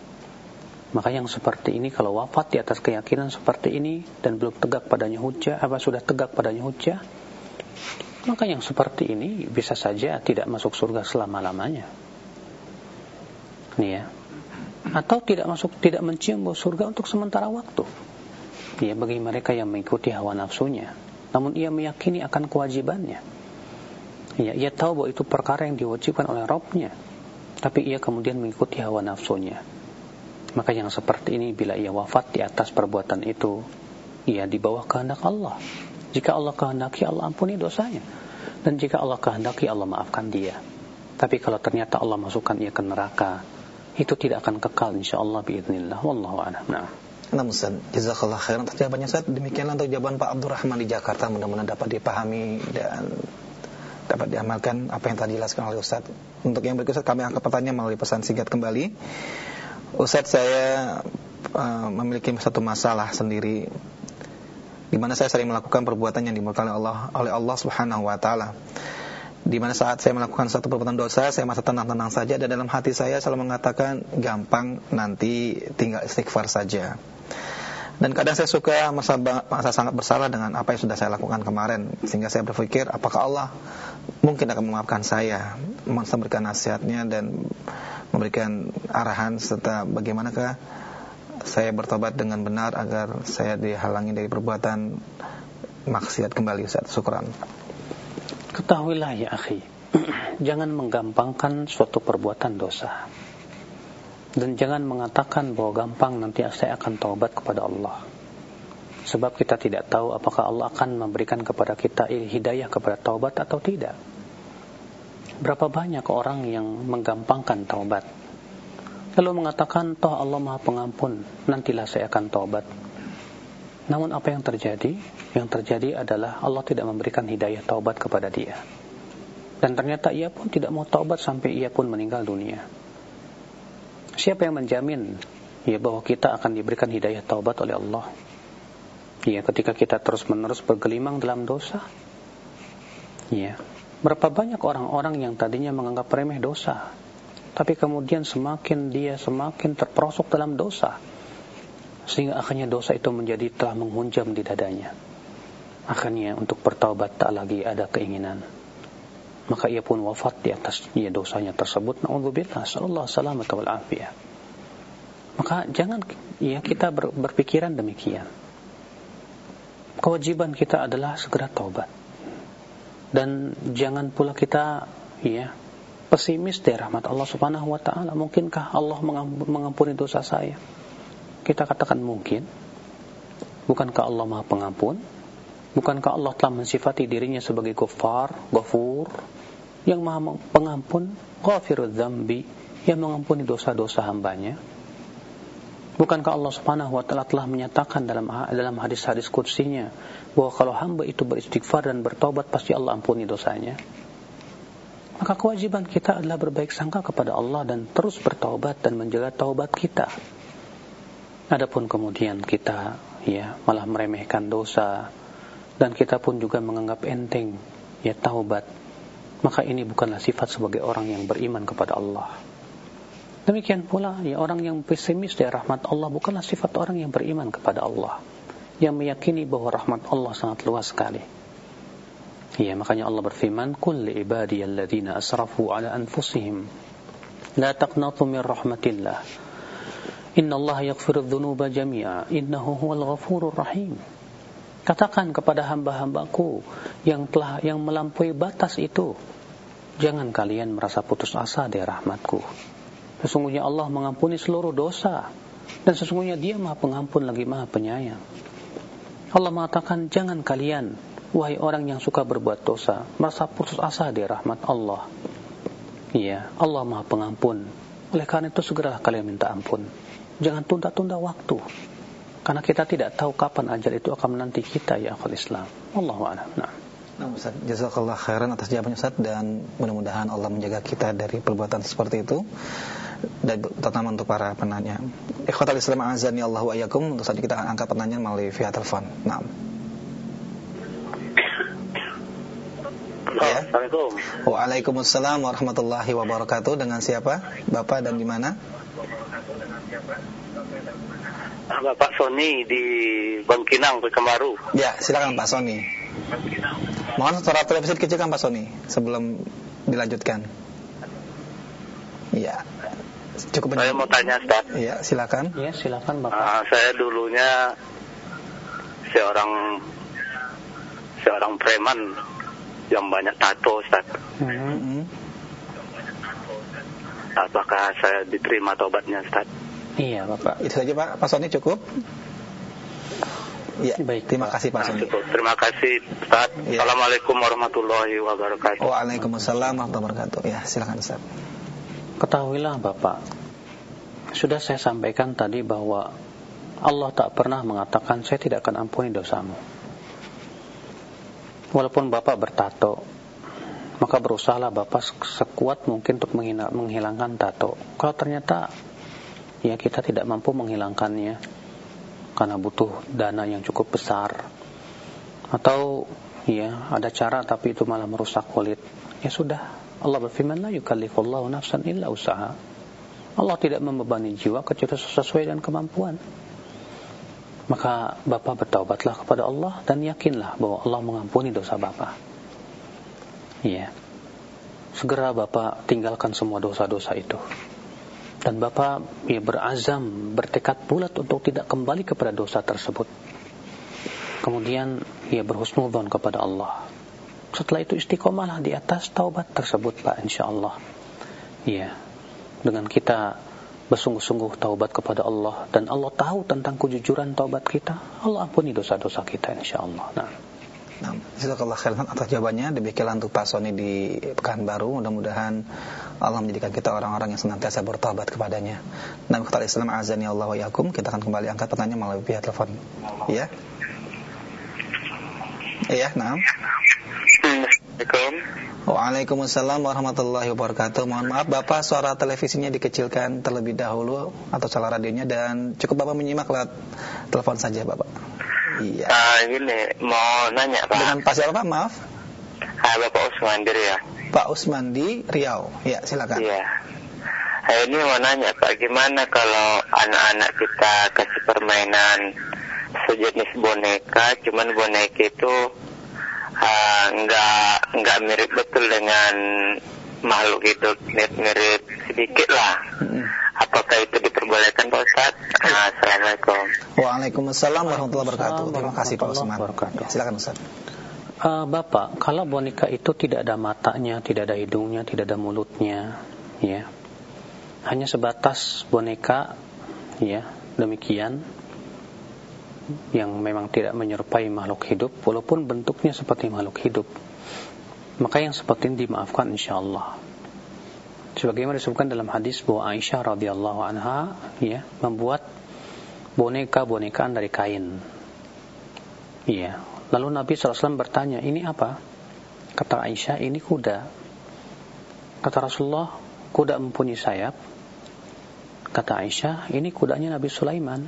Maka yang seperti ini kalau wafat di atas keyakinan seperti ini dan belum tegak padanya hujah, apa sudah tegak padanya hujah, maka yang seperti ini bisa saja tidak masuk surga selama-lamanya. Nih ya atau tidak masuk tidak mencium bau surga untuk sementara waktu. Ya bagi mereka yang mengikuti hawa nafsunya, namun ia meyakini akan kewajibannya. Ya, ia tahu bahwa itu perkara yang diwajibkan oleh Robnya, tapi ia kemudian mengikuti hawa nafsunya. Maka yang seperti ini bila ia wafat di atas perbuatan itu, ia di bawah kehendak Allah. Jika Allah kehendaki, Allah ampuni dosanya. Dan jika Allah kehendaki, Allah maafkan dia. Tapi kalau ternyata Allah masukkan ia ke neraka, itu tidak akan kekal insyaallah biiznillah wallahu a'lam. Nah. Nah Ustaz, jazakallah khairan atas jawabannya Ustaz. Demikianlah untuk jawaban Pak Abdurrahman di Jakarta mudah-mudahan dapat dipahami dan dapat diamalkan apa yang tadi dijelaskan oleh Ustaz. Untuk yang berikutnya kami angkat pertanyaan melalui pesan singkat kembali. Ustaz saya uh, memiliki satu masalah sendiri di mana saya sering melakukan perbuatan yang dimurkai oleh Allah oleh Allah Subhanahu wa taala di mana saat saya melakukan satu perbuatan dosa, saya masa tenang-tenang saja dan dalam hati saya selalu mengatakan gampang nanti tinggal istighfar saja. Dan kadang saya suka masa, masa sangat bersalah dengan apa yang sudah saya lakukan kemarin sehingga saya berpikir apakah Allah mungkin akan memaafkan saya, memberikan nasihatnya dan memberikan arahan serta bagaimanakah saya bertobat dengan benar agar saya dihalangi dari perbuatan maksiat kembali Ustaz. Syukran. Ketahuilah ya akhi, jangan menggampangkan suatu perbuatan dosa. Dan jangan mengatakan bahwa gampang nanti saya akan taubat kepada Allah. Sebab kita tidak tahu apakah Allah akan memberikan kepada kita hidayah kepada taubat atau tidak. Berapa banyak orang yang menggampangkan taubat. Lalu mengatakan, toh Allah maha pengampun, nantilah saya akan taubat. Namun apa yang terjadi? Yang terjadi adalah Allah tidak memberikan hidayah taubat kepada dia. Dan ternyata ia pun tidak mau taubat sampai ia pun meninggal dunia. Siapa yang menjamin ya bahwa kita akan diberikan hidayah taubat oleh Allah? Ya, ketika kita terus-menerus bergelimang dalam dosa. Ya. Berapa banyak orang-orang yang tadinya menganggap remeh dosa, tapi kemudian semakin dia semakin terperosok dalam dosa sehingga akhirnya dosa itu menjadi telah menghunjam di dadanya. Akhirnya untuk bertaubat tak lagi ada keinginan. Maka ia pun wafat di atas ya, dosanya tersebut. Na'udzubillah, sallallahu salamat wal afiyah. Maka jangan ya kita ber, berpikiran demikian. kewajiban kita adalah segera taubat. Dan jangan pula kita ya pesimis dari rahmat Allah Subhanahu wa taala. Mungkinkah Allah mengampuni dosa saya? Kita katakan mungkin. Bukankah Allah Maha Pengampun? Bukankah Allah telah mensifati dirinya sebagai Ghaffar, Ghafur, yang Maha Pengampun, Ghafirudz Dzambi, yang mengampuni dosa-dosa hambanya? Bukankah Allah Subhanahu wa taala telah menyatakan dalam dalam hadis-hadis kursinya bahwa kalau hamba itu beristighfar dan bertobat pasti Allah ampuni dosanya? Maka kewajiban kita adalah berbaik sangka kepada Allah dan terus bertaubat dan menjaga taubat kita. Adapun kemudian kita ya malah meremehkan dosa dan kita pun juga menganggap enteng ya taubat. Maka ini bukanlah sifat sebagai orang yang beriman kepada Allah. Demikian pula ya orang yang pesimis dari rahmat Allah bukanlah sifat orang yang beriman kepada Allah yang meyakini bahwa rahmat Allah sangat luas sekali. Ya, makanya Allah berfirman, "Qul li ibadiyalladzina asrafu ala anfusihim la taqnatu min rahmatillah. Inna Allah yaghfiru dzunuba jami'a, innahu huwal ghafurur rahim." Katakan kepada hamba-hambaku yang telah yang melampaui batas itu, jangan kalian merasa putus asa dari rahmatku. Sesungguhnya Allah mengampuni seluruh dosa dan sesungguhnya Dia Maha Pengampun lagi Maha Penyayang. Allah mengatakan jangan kalian wahai orang yang suka berbuat dosa merasa putus asa di rahmat Allah. Iya, Allah Maha Pengampun. Oleh karena itu segeralah kalian minta ampun. Jangan tunda-tunda waktu. Karena kita tidak tahu kapan ajal itu akan menanti kita ya akhul Islam. Allahu a'lam. Nah. Nah, Ustaz, jazakallah khairan atas jawabannya Ustaz dan mudah-mudahan Allah menjaga kita dari perbuatan seperti itu dan terutama untuk para penanya. Ikhwatal Islam azani Allah wa. Untuk saat kita angkat pertanyaan melalui via telepon. Naam. Ya. Assalamualaikum. Waalaikumsalam warahmatullahi wabarakatuh. Dengan siapa? Bapak dan di mana? Bapak Sony di Bangkinang, Pekanbaru. Ya, silakan Pak Sony. Mohon suara televisi kecilkan Pak Sony sebelum dilanjutkan. Iya. Cukup Saya mau tanya, Ustaz. Iya, silakan. Iya, silakan Bapak. Uh, saya dulunya seorang seorang preman yang banyak tato, Ustaz. Mm -hmm. Apakah saya diterima tobatnya, Ustaz? Iya, Bapak. Itu saja, Pak. Pak Sony cukup? Ya, baik. Terima kasih Pak Sony. Terima kasih, Ustaz. Ya. Assalamualaikum warahmatullahi wabarakatuh. Waalaikumsalam warahmatullahi wabarakatuh. Ya, silakan Ustaz. Ketahuilah Bapak, sudah saya sampaikan tadi bahwa Allah tak pernah mengatakan saya tidak akan ampuni dosamu. Walaupun Bapak bertato, maka berusahalah Bapak sekuat mungkin untuk menghilangkan tato. Kalau ternyata ya kita tidak mampu menghilangkannya karena butuh dana yang cukup besar atau ya ada cara tapi itu malah merusak kulit, ya sudah Allah berfirman la yukallifullahu nafsan illa usaha. Allah tidak membebani jiwa kecuali sesuai dengan kemampuan. Maka Bapak bertaubatlah kepada Allah dan yakinlah bahwa Allah mengampuni dosa Bapak. Iya. Segera Bapak tinggalkan semua dosa-dosa itu. Dan Bapak ya berazam, bertekad bulat untuk tidak kembali kepada dosa tersebut. Kemudian ia berhusnudzon kepada Allah setelah itu istiqomahlah di atas taubat tersebut Pak insyaallah. Iya. Dengan kita bersungguh-sungguh taubat kepada Allah dan Allah tahu tentang kejujuran taubat kita, Allah ampuni dosa-dosa kita insyaallah. Nah. Nah, jazakallah khairan atas jawabannya. Demikianlah untuk Pak Sony di Pekanbaru. Mudah-mudahan Allah menjadikan kita orang-orang yang senantiasa bertobat kepadanya. Nah, kata Islam azani Allah wa yakum, kita akan kembali angkat pertanyaan melalui pihak telepon. Iya. Iya, nah. Assalamualaikum. Waalaikumsalam warahmatullahi wabarakatuh. Mohon maaf Bapak suara televisinya dikecilkan terlebih dahulu atau suara radionya dan cukup Bapak menyimak lewat telepon saja Bapak. Iya. Ah ini mau nanya Pak. Dengan Pak siapa Pak? Maaf. Ah Bapak Usman di Riau. Pak Usman di Riau. Ya silakan. Iya. Ah, ini mau nanya Pak, gimana kalau anak-anak kita kasih permainan sejenis boneka, cuman boneka itu uh, nggak nggak mirip betul dengan makhluk itu mirip, mirip sedikit lah. Hmm. Apakah itu diperbolehkan? diperbolehkan Pak Ustaz. Assalamualaikum. Waalaikumsalam warahmatullahi wabarakatuh. Terima kasih Pak Usman. Silakan Ustaz. Uh, Bapak, kalau boneka itu tidak ada matanya, tidak ada hidungnya, tidak ada mulutnya, ya, hanya sebatas boneka, ya, demikian, yang memang tidak menyerupai makhluk hidup, walaupun bentuknya seperti makhluk hidup, maka yang seperti ini dimaafkan insyaallah. Sebagaimana disebutkan dalam hadis bahwa Aisyah radhiyallahu anha, ya, membuat boneka-bonekaan dari kain. Iya, Lalu Nabi SAW bertanya, ini apa? Kata Aisyah, ini kuda. Kata Rasulullah, kuda mempunyai sayap. Kata Aisyah, ini kudanya Nabi Sulaiman.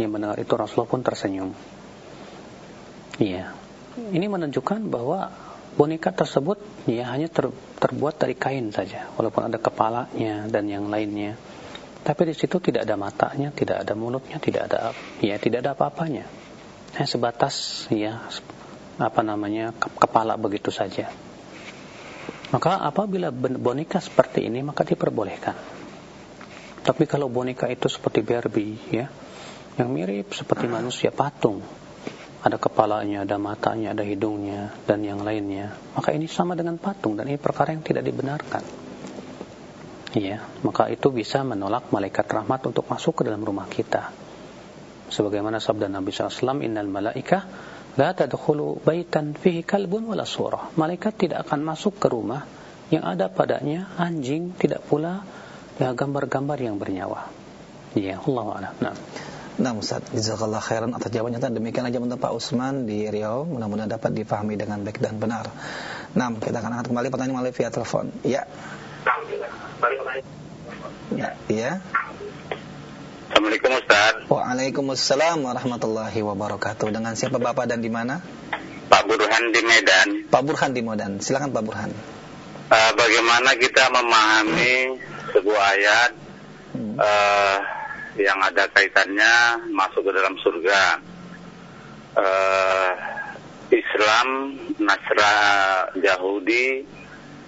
Yang mendengar itu Rasulullah pun tersenyum. Iya. Ini menunjukkan bahwa boneka tersebut ya hanya ter, terbuat dari kain saja, walaupun ada kepalanya dan yang lainnya. Tapi di situ tidak ada matanya, tidak ada mulutnya, tidak ada ya tidak ada apa-apanya hanya sebatas ya apa namanya kepala begitu saja. Maka apabila boneka seperti ini maka diperbolehkan. Tapi kalau boneka itu seperti Barbie ya, yang mirip seperti manusia patung, ada kepalanya, ada matanya, ada hidungnya dan yang lainnya, maka ini sama dengan patung dan ini perkara yang tidak dibenarkan. Ya, maka itu bisa menolak malaikat rahmat untuk masuk ke dalam rumah kita. Sebagaimana sabda Nabi SAW innal malaika la tadkhulu baitan fihi kalbun wala surah. Malaikat tidak akan masuk ke rumah yang ada padanya anjing tidak pula ya gambar-gambar yang bernyawa. Ya Allah nah Nah Ustaz, jazakallah khairan atas jawabannya dan demikian aja untuk Pak Usman di Riau mudah-mudahan dapat difahami dengan baik dan benar. Nah, kita akan angkat kembali pertanyaan melalui via telepon. Ya. Ya. Ya. Assalamualaikum Ustaz. Waalaikumsalam warahmatullahi wabarakatuh. Dengan siapa Bapak dan di mana? Pak Burhan di Medan. Pak Burhan di Medan. Silakan Pak Burhan. Uh, bagaimana kita memahami sebuah ayat hmm. uh, yang ada kaitannya masuk ke dalam surga? Uh, Islam, Nasra, Yahudi,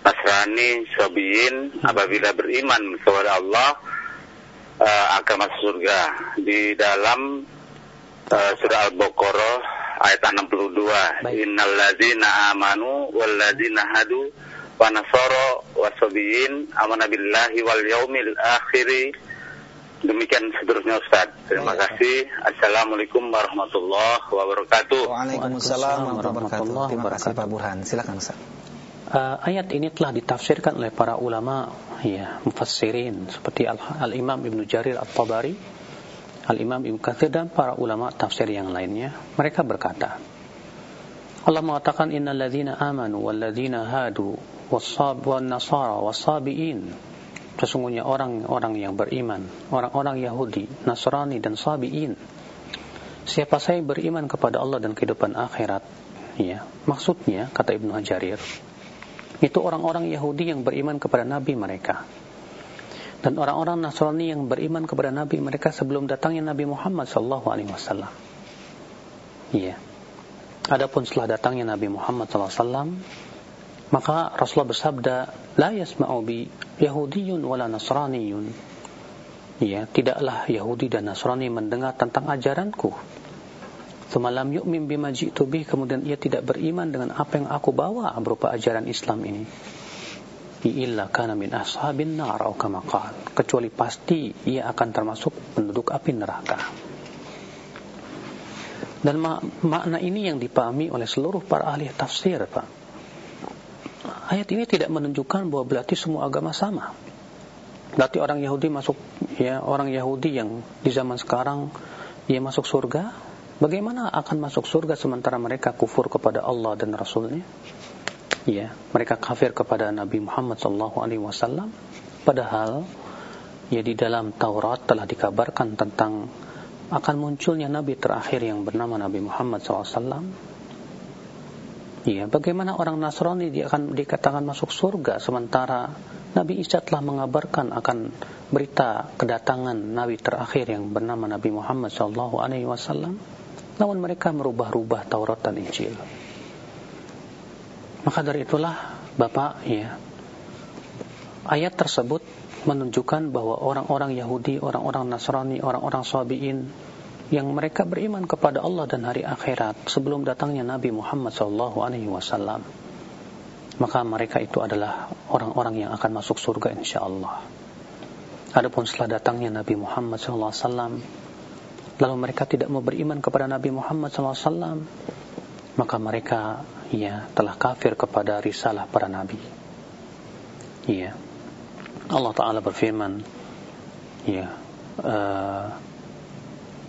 Nasrani, Sobiin, apabila beriman kepada Allah, uh, akan masuk surga. Di dalam uh, surah Al-Baqarah ayat 62, Innal ladzina amanu wal ladzina hadu wa nasara wa sabiyin amana billahi wal yaumil akhir. Demikian seterusnya Ustaz. Terima kasih. Assalamualaikum warahmatullahi wabarakatuh. Waalaikumsalam warahmatullahi wabarakatuh. Terima kasih Pak Burhan. Silakan Ustaz. Uh, ayat ini telah ditafsirkan oleh para ulama ya mufassirin seperti Al-Imam Ibnu Jarir At-Tabari, Al-Imam Ibnu Katsir dan para ulama tafsir yang lainnya. Mereka berkata, Allah mengatakan innal ladzina amanu wal ladzina hadu was-sab wan nasara was-sabiin. Sesungguhnya orang-orang yang beriman, orang-orang Yahudi, Nasrani dan Sabiin. Siapa saya beriman kepada Allah dan kehidupan akhirat, ya. Maksudnya kata Ibnu Hajarir, itu orang-orang Yahudi yang beriman kepada Nabi mereka. Dan orang-orang Nasrani yang beriman kepada Nabi mereka sebelum datangnya Nabi Muhammad sallallahu alaihi wasallam. Iya. Adapun setelah datangnya Nabi Muhammad sallallahu alaihi wasallam, maka Rasulullah bersabda, "La yasma'u bi Yahudiyyun wala Nasraniyyun." Ya, tidaklah Yahudi dan Nasrani mendengar tentang ajaranku Semalam yu'min bima ji'tu bih kemudian ia tidak beriman dengan apa yang aku bawa berupa ajaran Islam ini. Illa kana min ashabin nar atau kama Kecuali pasti ia akan termasuk penduduk api neraka. Dan mak makna ini yang dipahami oleh seluruh para ahli tafsir, Pak. Ayat ini tidak menunjukkan bahwa berarti semua agama sama. Berarti orang Yahudi masuk ya orang Yahudi yang di zaman sekarang ia masuk surga Bagaimana akan masuk surga sementara mereka kufur kepada Allah dan Rasulnya? Ya, mereka kafir kepada Nabi Muhammad SAW. Padahal, ya di dalam Taurat telah dikabarkan tentang akan munculnya Nabi terakhir yang bernama Nabi Muhammad SAW. Ya, bagaimana orang Nasrani dia akan dikatakan masuk surga sementara Nabi Isa telah mengabarkan akan berita kedatangan Nabi terakhir yang bernama Nabi Muhammad SAW namun mereka merubah-rubah Taurat dan Injil. Maka dari itulah Bapak ya ayat tersebut menunjukkan bahwa orang-orang Yahudi, orang-orang Nasrani, orang-orang Sabi'in yang mereka beriman kepada Allah dan hari akhirat sebelum datangnya Nabi Muhammad SAW, maka mereka itu adalah orang-orang yang akan masuk surga insya Allah. Adapun setelah datangnya Nabi Muhammad SAW, lalu mereka tidak mau beriman kepada Nabi Muhammad SAW, maka mereka ya telah kafir kepada risalah para nabi. Ya. Allah Taala berfirman, ya, uh,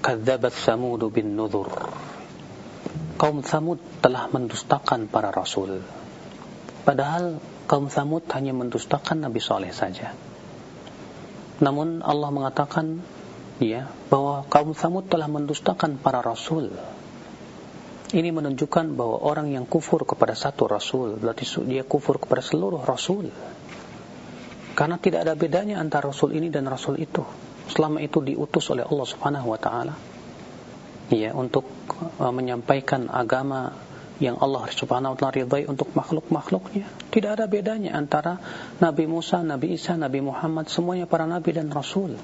kadzabat Samud bin Nudhur. Kaum Samud telah mendustakan para rasul. Padahal kaum Samud hanya mendustakan Nabi Saleh saja. Namun Allah mengatakan ya bahwa kaum Samud telah mendustakan para rasul. Ini menunjukkan bahwa orang yang kufur kepada satu rasul berarti dia kufur kepada seluruh rasul. Karena tidak ada bedanya antara rasul ini dan rasul itu. Selama itu diutus oleh Allah Subhanahu wa taala ya untuk uh, menyampaikan agama yang Allah Subhanahu wa taala ridai untuk makhluk-makhluknya. Tidak ada bedanya antara Nabi Musa, Nabi Isa, Nabi Muhammad, semuanya para nabi dan rasul.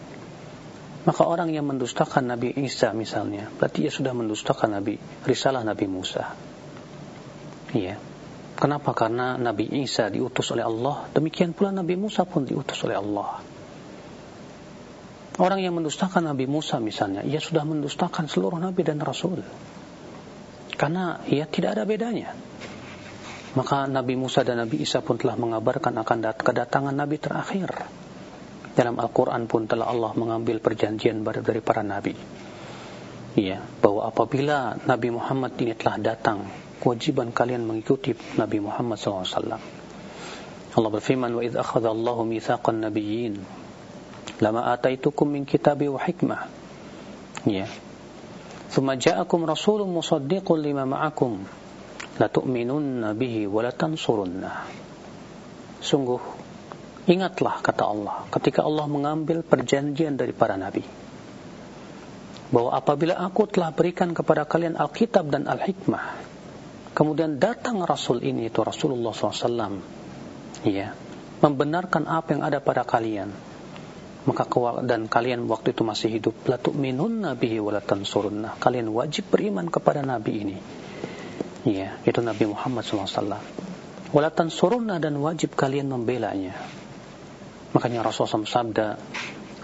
Maka orang yang mendustakan Nabi Isa misalnya, berarti ia sudah mendustakan Nabi risalah Nabi Musa. Iya. Kenapa? Karena Nabi Isa diutus oleh Allah, demikian pula Nabi Musa pun diutus oleh Allah. Orang yang mendustakan Nabi Musa misalnya, ia sudah mendustakan seluruh Nabi dan Rasul. Karena ia tidak ada bedanya. Maka Nabi Musa dan Nabi Isa pun telah mengabarkan akan kedatangan Nabi terakhir. Dalam Al-Quran pun telah Allah mengambil perjanjian dari para nabi. Ya, bahwa apabila Nabi Muhammad ini telah datang, kewajiban kalian mengikuti Nabi Muhammad SAW. Allah berfirman, وَإِذْ أَخَذَ اللَّهُ مِيثَاقَ النَّبِيِّينَ لَمَا آتَيْتُكُم مِّن كِتَابٍ وَحِكْمَةٍ Ya. ثُمَّ جَاءَكُمْ رَسُولٌ مُصَدِّقٌ لِمَا مَعَكُمْ لَتُؤْمِنُنَّ بِهِ وَلَتَنْصُرُنَّهُ Sungguh Ingatlah kata Allah ketika Allah mengambil perjanjian dari para nabi bahwa apabila aku telah berikan kepada kalian Alkitab dan Al-Hikmah kemudian datang Rasul ini itu Rasulullah SAW ya membenarkan apa yang ada pada kalian maka dan kalian waktu itu masih hidup. La tu'minunna bihi wa la kalian wajib beriman kepada nabi ini. Ya itu Nabi Muhammad SAW wala tansurunna dan wajib kalian membelanya. Makanya Rasulullah SAW sabda,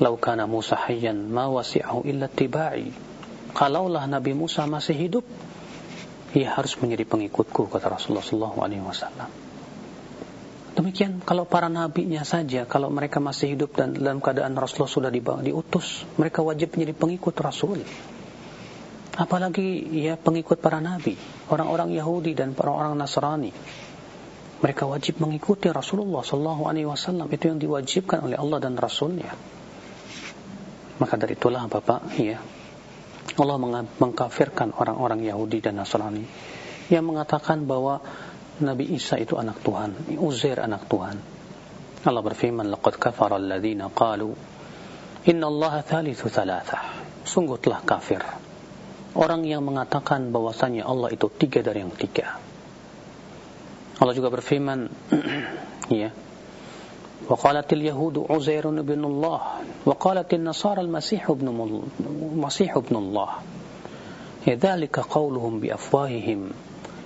"Lau kana Musa hayyan ma wasi'ahu illa tibai." Kalaulah Nabi Musa masih hidup, ia harus menjadi pengikutku kata Rasulullah SAW. Demikian kalau para nabinya saja, kalau mereka masih hidup dan dalam keadaan Rasulullah sudah diutus, mereka wajib menjadi pengikut Rasul. Apalagi ya pengikut para nabi, orang-orang Yahudi dan orang-orang Nasrani mereka wajib mengikuti Rasulullah Sallallahu Alaihi Wasallam itu yang diwajibkan oleh Allah dan Rasulnya. Maka dari itulah Bapak, ya, Allah mengkafirkan orang-orang Yahudi dan Nasrani yang mengatakan bahwa Nabi Isa itu anak Tuhan, Uzair anak Tuhan. Allah berfirman, "Laqad kafara alladziina qalu inna Allah thalithu thalathah." Sungguh telah kafir orang yang mengatakan bahwasanya Allah itu tiga dari yang tiga. Allah juga berfirman, ya. Wa qalatil yahudu Uzair ibn Allah, wa qalatil nasara al-Masih ibn Masih ibn Allah. Ya dzalika qauluhum bi afwahihim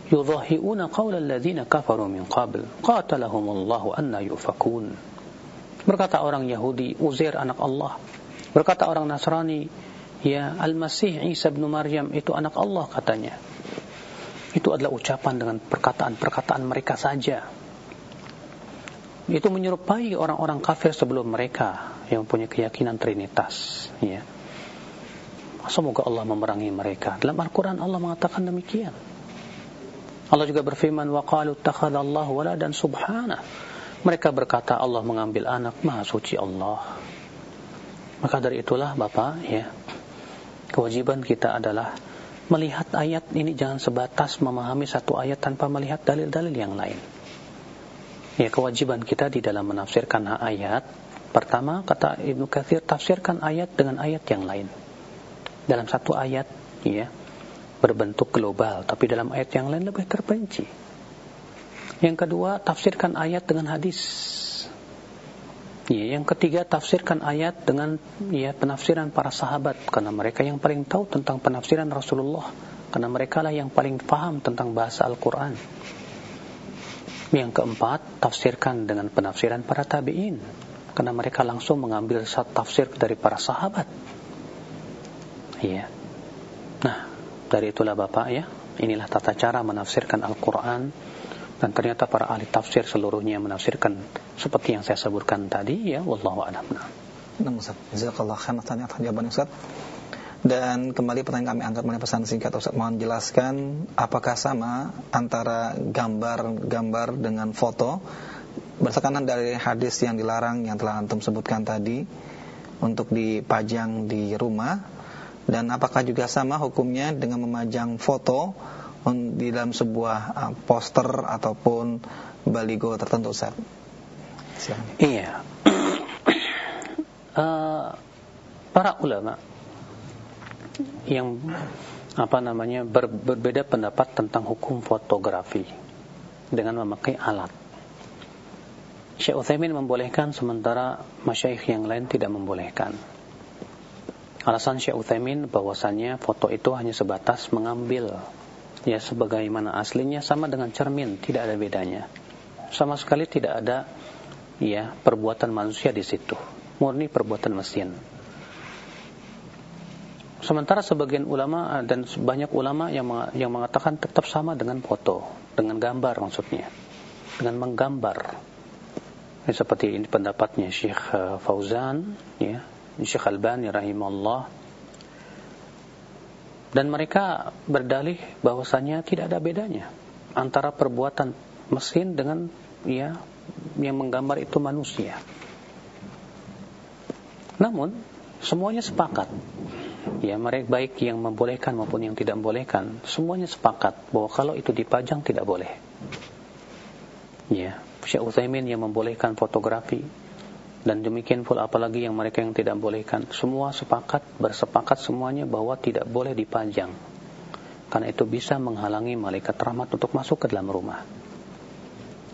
yudhahiuna qawla alladhina kafaru min qabl qatalahumullahu anna yufakun berkata orang Yahudi Uzair anak Allah. Berkata orang Nasrani ya Al-Masih Isa bin Maryam itu anak Allah katanya. Itu adalah ucapan dengan perkataan-perkataan mereka saja. Itu menyerupai orang-orang kafir sebelum mereka yang punya keyakinan trinitas ya. Semoga Allah memerangi mereka. Dalam Al-Qur'an Allah mengatakan demikian. Allah juga berfirman wa qalu Allah wala dan subhana. Mereka berkata Allah mengambil anak, Maha suci Allah. Maka dari itulah Bapak ya. Kewajiban kita adalah melihat ayat ini jangan sebatas memahami satu ayat tanpa melihat dalil-dalil yang lain. Ya, kewajiban kita di dalam menafsirkan ayat Pertama, kata Ibnu Katsir tafsirkan ayat dengan ayat yang lain. Dalam satu ayat, ya, berbentuk global, tapi dalam ayat yang lain lebih terperinci. Yang kedua, tafsirkan ayat dengan hadis. Ya, yang ketiga tafsirkan ayat dengan ya penafsiran para sahabat karena mereka yang paling tahu tentang penafsiran Rasulullah karena mereka lah yang paling paham tentang bahasa Al-Qur'an. Yang keempat, tafsirkan dengan penafsiran para tabi'in karena mereka langsung mengambil tafsir dari para sahabat. Ya. Dari itulah Bapak ya, inilah tata cara menafsirkan Al-Qur'an dan ternyata para ahli tafsir seluruhnya menafsirkan seperti yang saya sebutkan tadi ya wallahu a'lam. Nah, Ustaz, jazakallahu khairan atas jawaban Ustaz. Dan kembali pertanyaan kami angkat mengenai pesan singkat Ustaz mohon jelaskan apakah sama antara gambar-gambar dengan foto berdasarkan dari hadis yang dilarang yang telah antum sebutkan tadi untuk dipajang di rumah dan apakah juga sama hukumnya dengan memajang foto di dalam sebuah uh, poster ataupun baligo tertentu Ustaz. Iya. uh, para ulama yang apa namanya ber, berbeda pendapat tentang hukum fotografi dengan memakai alat. Syekh Utsaimin membolehkan sementara masyayikh yang lain tidak membolehkan. Alasan Syekh Utsaimin bahwasannya foto itu hanya sebatas mengambil ya sebagaimana aslinya sama dengan cermin, tidak ada bedanya. Sama sekali tidak ada ya perbuatan manusia di situ, murni perbuatan mesin. Sementara sebagian ulama dan banyak ulama yang yang mengatakan tetap sama dengan foto, dengan gambar maksudnya, dengan menggambar. Ya, seperti ini pendapatnya Syekh eh, Fauzan, ya, Syekh Albani rahimahullah dan mereka berdalih bahwasanya tidak ada bedanya antara perbuatan mesin dengan ya yang menggambar itu manusia. Namun semuanya sepakat. Ya, mereka baik yang membolehkan maupun yang tidak membolehkan, semuanya sepakat bahwa kalau itu dipajang tidak boleh. Ya, Syekh Utsaimin yang membolehkan fotografi dan demikian pula apalagi yang mereka yang tidak bolehkan. Semua sepakat bersepakat semuanya bahwa tidak boleh dipajang. Karena itu bisa menghalangi malaikat rahmat untuk masuk ke dalam rumah.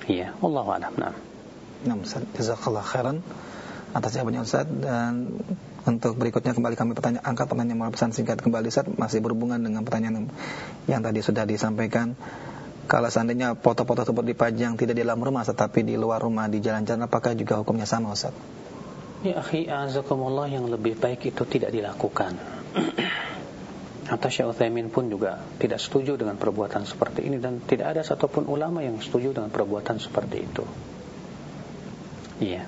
Iya Allah a'lam. Nah jazakallah khairan atas jawabannya Ustaz. Dan untuk berikutnya kembali kami pertanyaan angkat pertanyaan melalui pesan singkat kembali Ustaz. Masih berhubungan dengan pertanyaan yang tadi sudah disampaikan kalau seandainya foto-foto tersebut dipajang tidak di dalam rumah tetapi di luar rumah di jalan-jalan apakah juga hukumnya sama Ustaz? Ya akhi azakumullah yang lebih baik itu tidak dilakukan. Atas Syekh Utsaimin pun juga tidak setuju dengan perbuatan seperti ini dan tidak ada satupun ulama yang setuju dengan perbuatan seperti itu. Iya.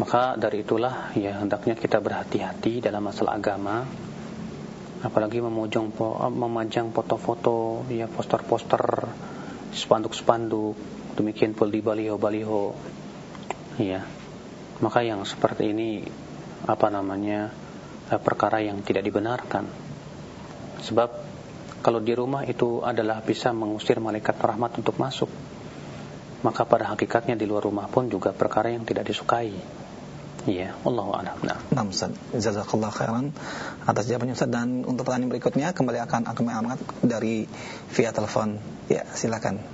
Maka dari itulah ya hendaknya kita berhati-hati dalam masalah agama apalagi memajang foto-foto ya poster-poster spanduk-spanduk demikian pula di baliho-baliho. Ya maka yang seperti ini apa namanya eh, perkara yang tidak dibenarkan. Sebab kalau di rumah itu adalah bisa mengusir malaikat rahmat untuk masuk maka pada hakikatnya di luar rumah pun juga perkara yang tidak disukai Iya, Allah a'lam. Nah, nah Ustaz, jazakallah khairan atas jawabannya Ustaz dan untuk pertanyaan berikutnya kembali akan aku angkat dari via telepon. Ya, silakan.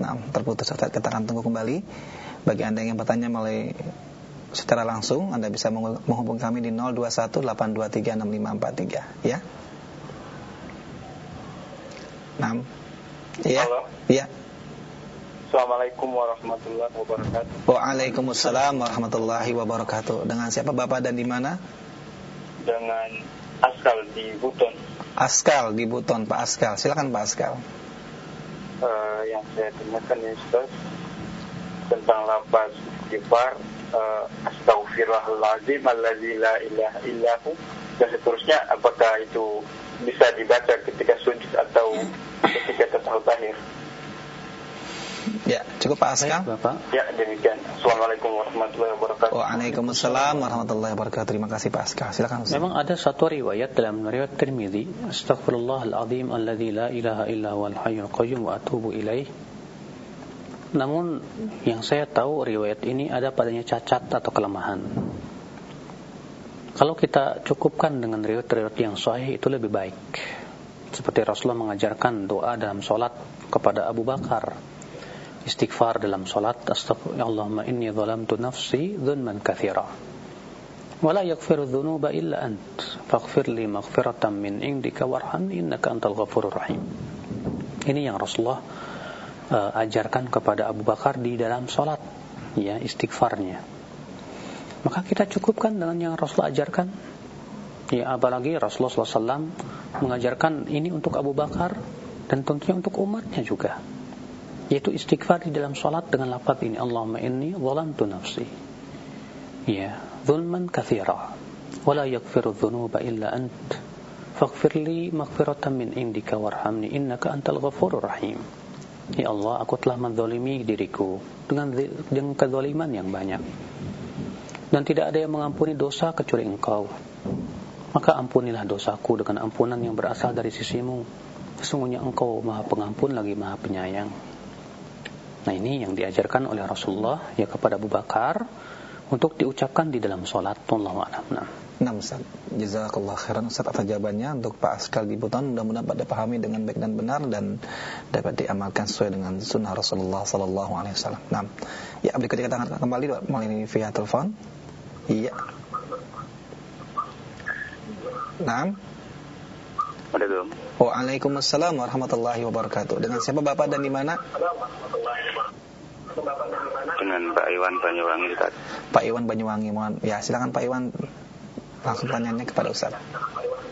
Nah, terputus Ustaz, kita akan tunggu kembali. Bagi Anda yang bertanya melalui secara langsung, Anda bisa menghubungi kami di 0218236543, ya. Nah, iya. Iya. Assalamualaikum warahmatullahi wabarakatuh. Waalaikumsalam warahmatullahi wabarakatuh. Dengan siapa Bapak dan di mana? Dengan Askal di Buton. Askal di Buton, Pak Askal. Silakan Pak Askal. Uh, yang saya tanyakan ya Ustaz tentang lapas istighfar uh, astaghfirullahaladzim alladzi la ilaha illahu dan seterusnya apakah itu bisa dibaca ketika sujud atau ketika tasawuf akhir? Ya, cukup Pak Aska. Bapak. Ya, demikian. Assalamualaikum warahmatullahi wabarakatuh. Waalaikumsalam warahmatullahi wabarakatuh. Terima kasih Pak Aska. Silakan Ustaz. Memang ada satu riwayat dalam riwayat Tirmizi, Astaghfirullahalazim alladzi la ilaha illa huwal hayyul qayyum wa atubu ilaih. Namun yang saya tahu riwayat ini ada padanya cacat atau kelemahan. Kalau kita cukupkan dengan riwayat-riwayat yang sahih itu lebih baik. Seperti Rasulullah mengajarkan doa dalam solat kepada Abu Bakar istighfar dalam salat astaghfirullahumma inni zalamtu nafsi dzulman katsira wala yaghfiru dzunuba illa ant. Faghfir li maghfiratan min indika warhamni innaka antal ghafurur rahim. Ini yang Rasulullah uh, ajarkan kepada Abu Bakar di dalam salat ya istighfarnya. Maka kita cukupkan dengan yang Rasulullah ajarkan. Ya apalagi Rasulullah SAW mengajarkan ini untuk Abu Bakar dan tentunya untuk umatnya juga yaitu istighfar di dalam salat dengan lafaz ini. Allahumma inni zalamtu nafsi. Ya zulman katsira wala yaghfiru dzunuba illa ant. Faghfir li maghfiratan min indika warhamni innaka antal ghafurur rahim. Ya Allah aku telah menzalimi diriku dengan dengan kezaliman yang banyak. Dan tidak ada yang mengampuni dosa kecuali engkau. Maka ampunilah dosaku dengan ampunan yang berasal dari sisimu. Sesungguhnya engkau maha pengampun lagi maha penyayang Nah ini yang diajarkan oleh Rasulullah ya kepada Abu Bakar untuk diucapkan di dalam sholat. Wallahu a'lam. Nah. Nah Ustaz, jazakallah khairan Ustaz atas jawabannya untuk Pak Askal di Buton mudah-mudahan dapat dipahami dengan baik dan benar dan dapat diamalkan sesuai dengan sunnah Rasulullah sallallahu alaihi wasallam. Nah, ya berikutnya kita akan kembali melalui via telepon. Iya. Nah. Waalaikumsalam warahmatullahi wabarakatuh. Dengan siapa Bapak dan di mana? Dengan Pak Iwan Banyuwangi Ustaz. Pak Iwan Banyuwangi, mohon ya silakan Pak Iwan langsung pertanyaannya kepada Ustaz.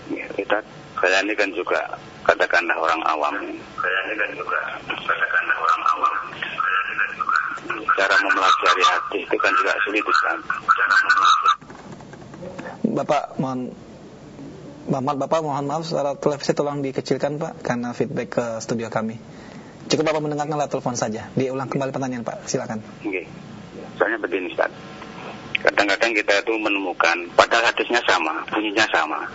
Ya, Ustaz, saya ini kan juga katakanlah orang awam. Saya ini kan juga katakanlah orang awam. Cara mempelajari hati itu kan juga sulit Ustaz. Bapak mohon Bapak, Bapak mohon maaf secara televisi tolong dikecilkan Pak karena feedback ke studio kami. Cukup Bapak mendengarkan lewat telepon saja. Diulang kembali pertanyaan Pak, silakan. Oke. Soalnya begini Ustaz. Kadang-kadang kita itu menemukan padahal hadisnya sama, bunyinya sama.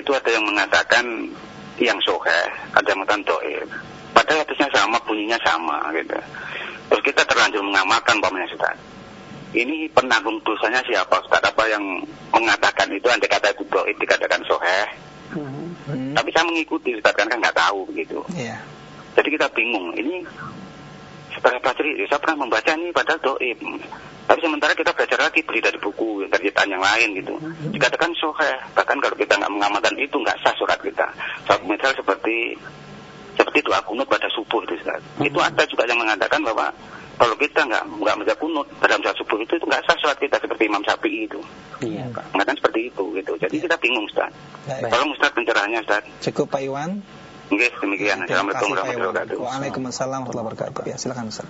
Itu ada yang mengatakan yang sohe, ada yang mengatakan doib. Padahal hadisnya sama, bunyinya sama gitu. Terus kita terlanjur mengamalkan pamannya Ustaz. Ini penanggung dosanya siapa Ustaz? Apa yang mengatakan itu andai kata itu doib dikatakan sohe. Hmm. Tapi saya mengikuti Ustaz kan nggak tahu begitu. Yeah. Jadi kita bingung, ini setelah pelajari, ya saya pernah membaca ini padahal doib. Tapi sementara kita belajar lagi beli dari buku, ciptaan yang lain gitu. Dikatakan sohe, bahkan kalau kita nggak mengamalkan itu nggak sah surat kita. Surat misal seperti seperti doa kunut pada subuh itu Ustaz. Itu ada juga yang mengatakan bahwa kalau kita nggak nggak baca kunut dalam sholat subuh itu itu nggak sah sholat kita seperti Imam Syafi'i itu. Iya. Mengatakan seperti itu gitu. Jadi iya. kita bingung Ustaz. Tolong Ustaz pencerahannya Ustaz. Cukup Pak Iwan. Oke, demikian. Assalamualaikum warahmatullahi wabarakatuh. Waalaikumsalam warahmatullahi wabarakatuh. Ya, silakan Ustaz.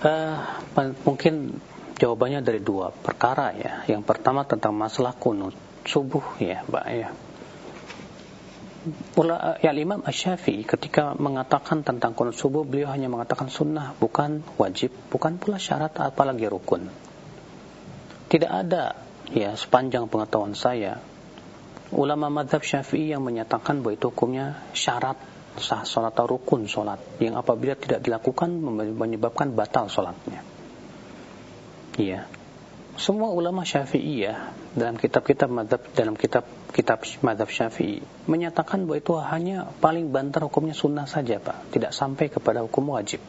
Uh, mungkin jawabannya dari dua perkara ya. Yang pertama tentang masalah kunut subuh ya, Mbak ya. Ya Imam Asy-Syafi'i ketika mengatakan tentang kunut subuh beliau hanya mengatakan sunnah bukan wajib bukan pula syarat apalagi rukun. Tidak ada ya sepanjang pengetahuan saya ulama madhab syafi'i yang menyatakan bahwa itu hukumnya syarat sah sholat atau rukun sholat yang apabila tidak dilakukan menyebabkan batal sholatnya iya semua ulama syafi'i ya dalam kitab-kitab madhab dalam kitab kitab madhab syafi'i menyatakan bahwa itu hanya paling banter hukumnya sunnah saja pak. Tidak sampai kepada hukum wajib.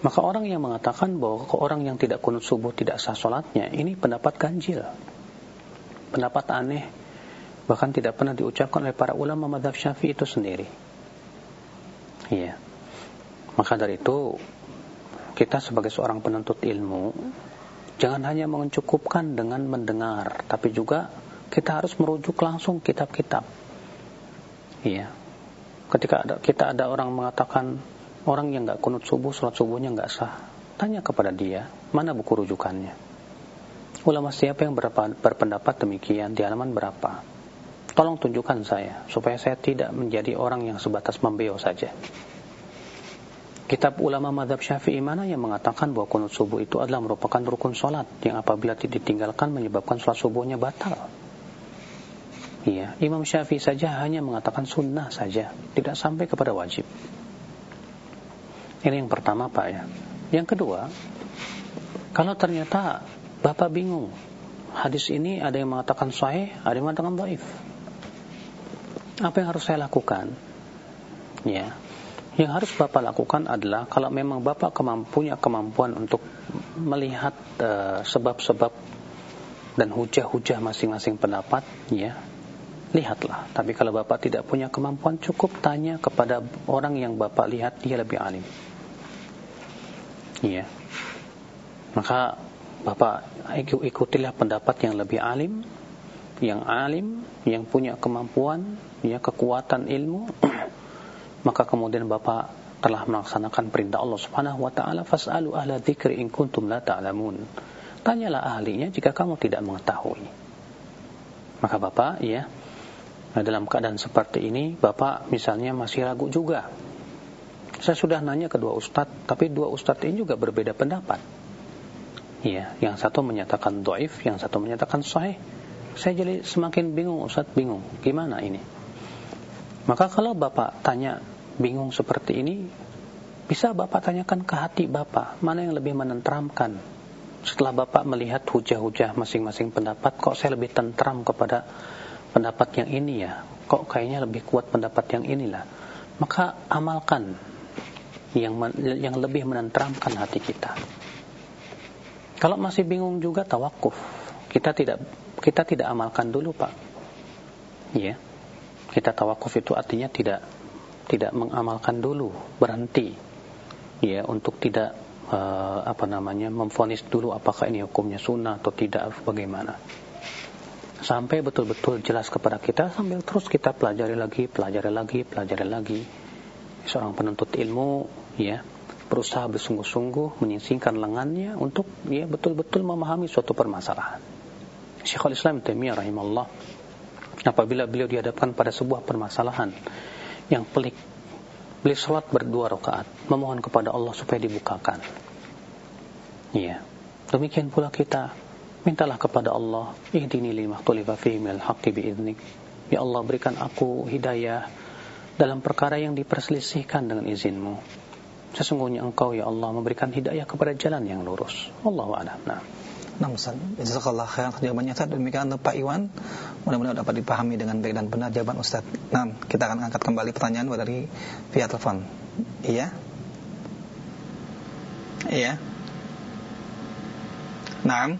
Maka orang yang mengatakan bahwa orang yang tidak kunut subuh tidak sah sholatnya ini pendapat ganjil. Pendapat aneh bahkan tidak pernah diucapkan oleh para ulama madhab syafi'i itu sendiri. Iya. Maka dari itu kita sebagai seorang penuntut ilmu jangan hanya mencukupkan dengan mendengar tapi juga kita harus merujuk langsung kitab-kitab. Iya. Ketika ada kita ada orang mengatakan orang yang nggak kunut subuh sholat subuhnya nggak sah. Tanya kepada dia mana buku rujukannya? Ulama siapa yang berpendapat demikian? Di halaman berapa? Tolong tunjukkan saya supaya saya tidak menjadi orang yang sebatas membeo saja. Kitab ulama madhab syafi'i mana yang mengatakan bahwa kunut subuh itu adalah merupakan rukun sholat yang apabila ditinggalkan menyebabkan sholat subuhnya batal. Iya, Imam Syafi'i saja hanya mengatakan sunnah saja, tidak sampai kepada wajib. Ini yang pertama Pak ya. Yang kedua, kalau ternyata Bapak bingung. Hadis ini ada yang mengatakan sahih, ada yang mengatakan dhaif. Apa yang harus saya lakukan? Ya. Yang harus Bapak lakukan adalah kalau memang Bapak punya kemampuan untuk melihat eh, sebab-sebab uh, dan hujah-hujah masing-masing pendapat, ya, lihatlah. Tapi kalau Bapak tidak punya kemampuan, cukup tanya kepada orang yang Bapak lihat dia lebih alim. Iya. Maka Bapak ikutilah pendapat yang lebih alim, yang alim, yang punya kemampuan, ya kekuatan ilmu maka kemudian Bapak telah melaksanakan perintah Allah Subhanahu wa taala fasalu ahla dzikri in kuntum la ta'lamun. Tanyalah ahlinya jika kamu tidak mengetahui. Maka Bapak ya nah dalam keadaan seperti ini Bapak misalnya masih ragu juga. Saya sudah nanya kedua ustadz, tapi dua ustadz ini juga berbeda pendapat. Iya, yang satu menyatakan doif, yang satu menyatakan sahih. Saya jadi semakin bingung, ustadz bingung. Gimana ini? Maka kalau Bapak tanya bingung seperti ini, bisa Bapak tanyakan ke hati Bapak, mana yang lebih menenteramkan? Setelah Bapak melihat hujah-hujah masing-masing pendapat, kok saya lebih tentram kepada pendapat yang ini ya? Kok kayaknya lebih kuat pendapat yang inilah? Maka amalkan yang yang lebih menenteramkan hati kita. Kalau masih bingung juga tawakuf. Kita tidak kita tidak amalkan dulu, Pak. Ya. Kita tawakuf itu artinya tidak tidak mengamalkan dulu, berhenti ya untuk tidak uh, apa namanya memfonis dulu apakah ini hukumnya sunnah atau tidak bagaimana. Sampai betul-betul jelas kepada kita sambil terus kita pelajari lagi, pelajari lagi, pelajari lagi. Seorang penuntut ilmu ya berusaha bersungguh-sungguh menyingsingkan lengannya untuk ya betul-betul memahami suatu permasalahan. Syekhul Islam Taimiyah rahimahullah apabila beliau dihadapkan pada sebuah permasalahan yang pelik. Beli sholat berdua rakaat, memohon kepada Allah supaya dibukakan. Iya. Demikian pula kita mintalah kepada Allah, ihdini lima tulifa haqqi biiznik. Ya Allah berikan aku hidayah dalam perkara yang diperselisihkan dengan izinmu. Sesungguhnya engkau ya Allah memberikan hidayah kepada jalan yang lurus. Allahu a'lam. Nah. Nah, Ustaz. Jazakallah khairan jawabannya Ustaz. Demikian untuk Pak Iwan. Mudah-mudahan dapat dipahami dengan baik dan benar jawaban Ustaz. Nah, kita akan angkat kembali pertanyaan dari via telepon. Iya? Iya. Nah.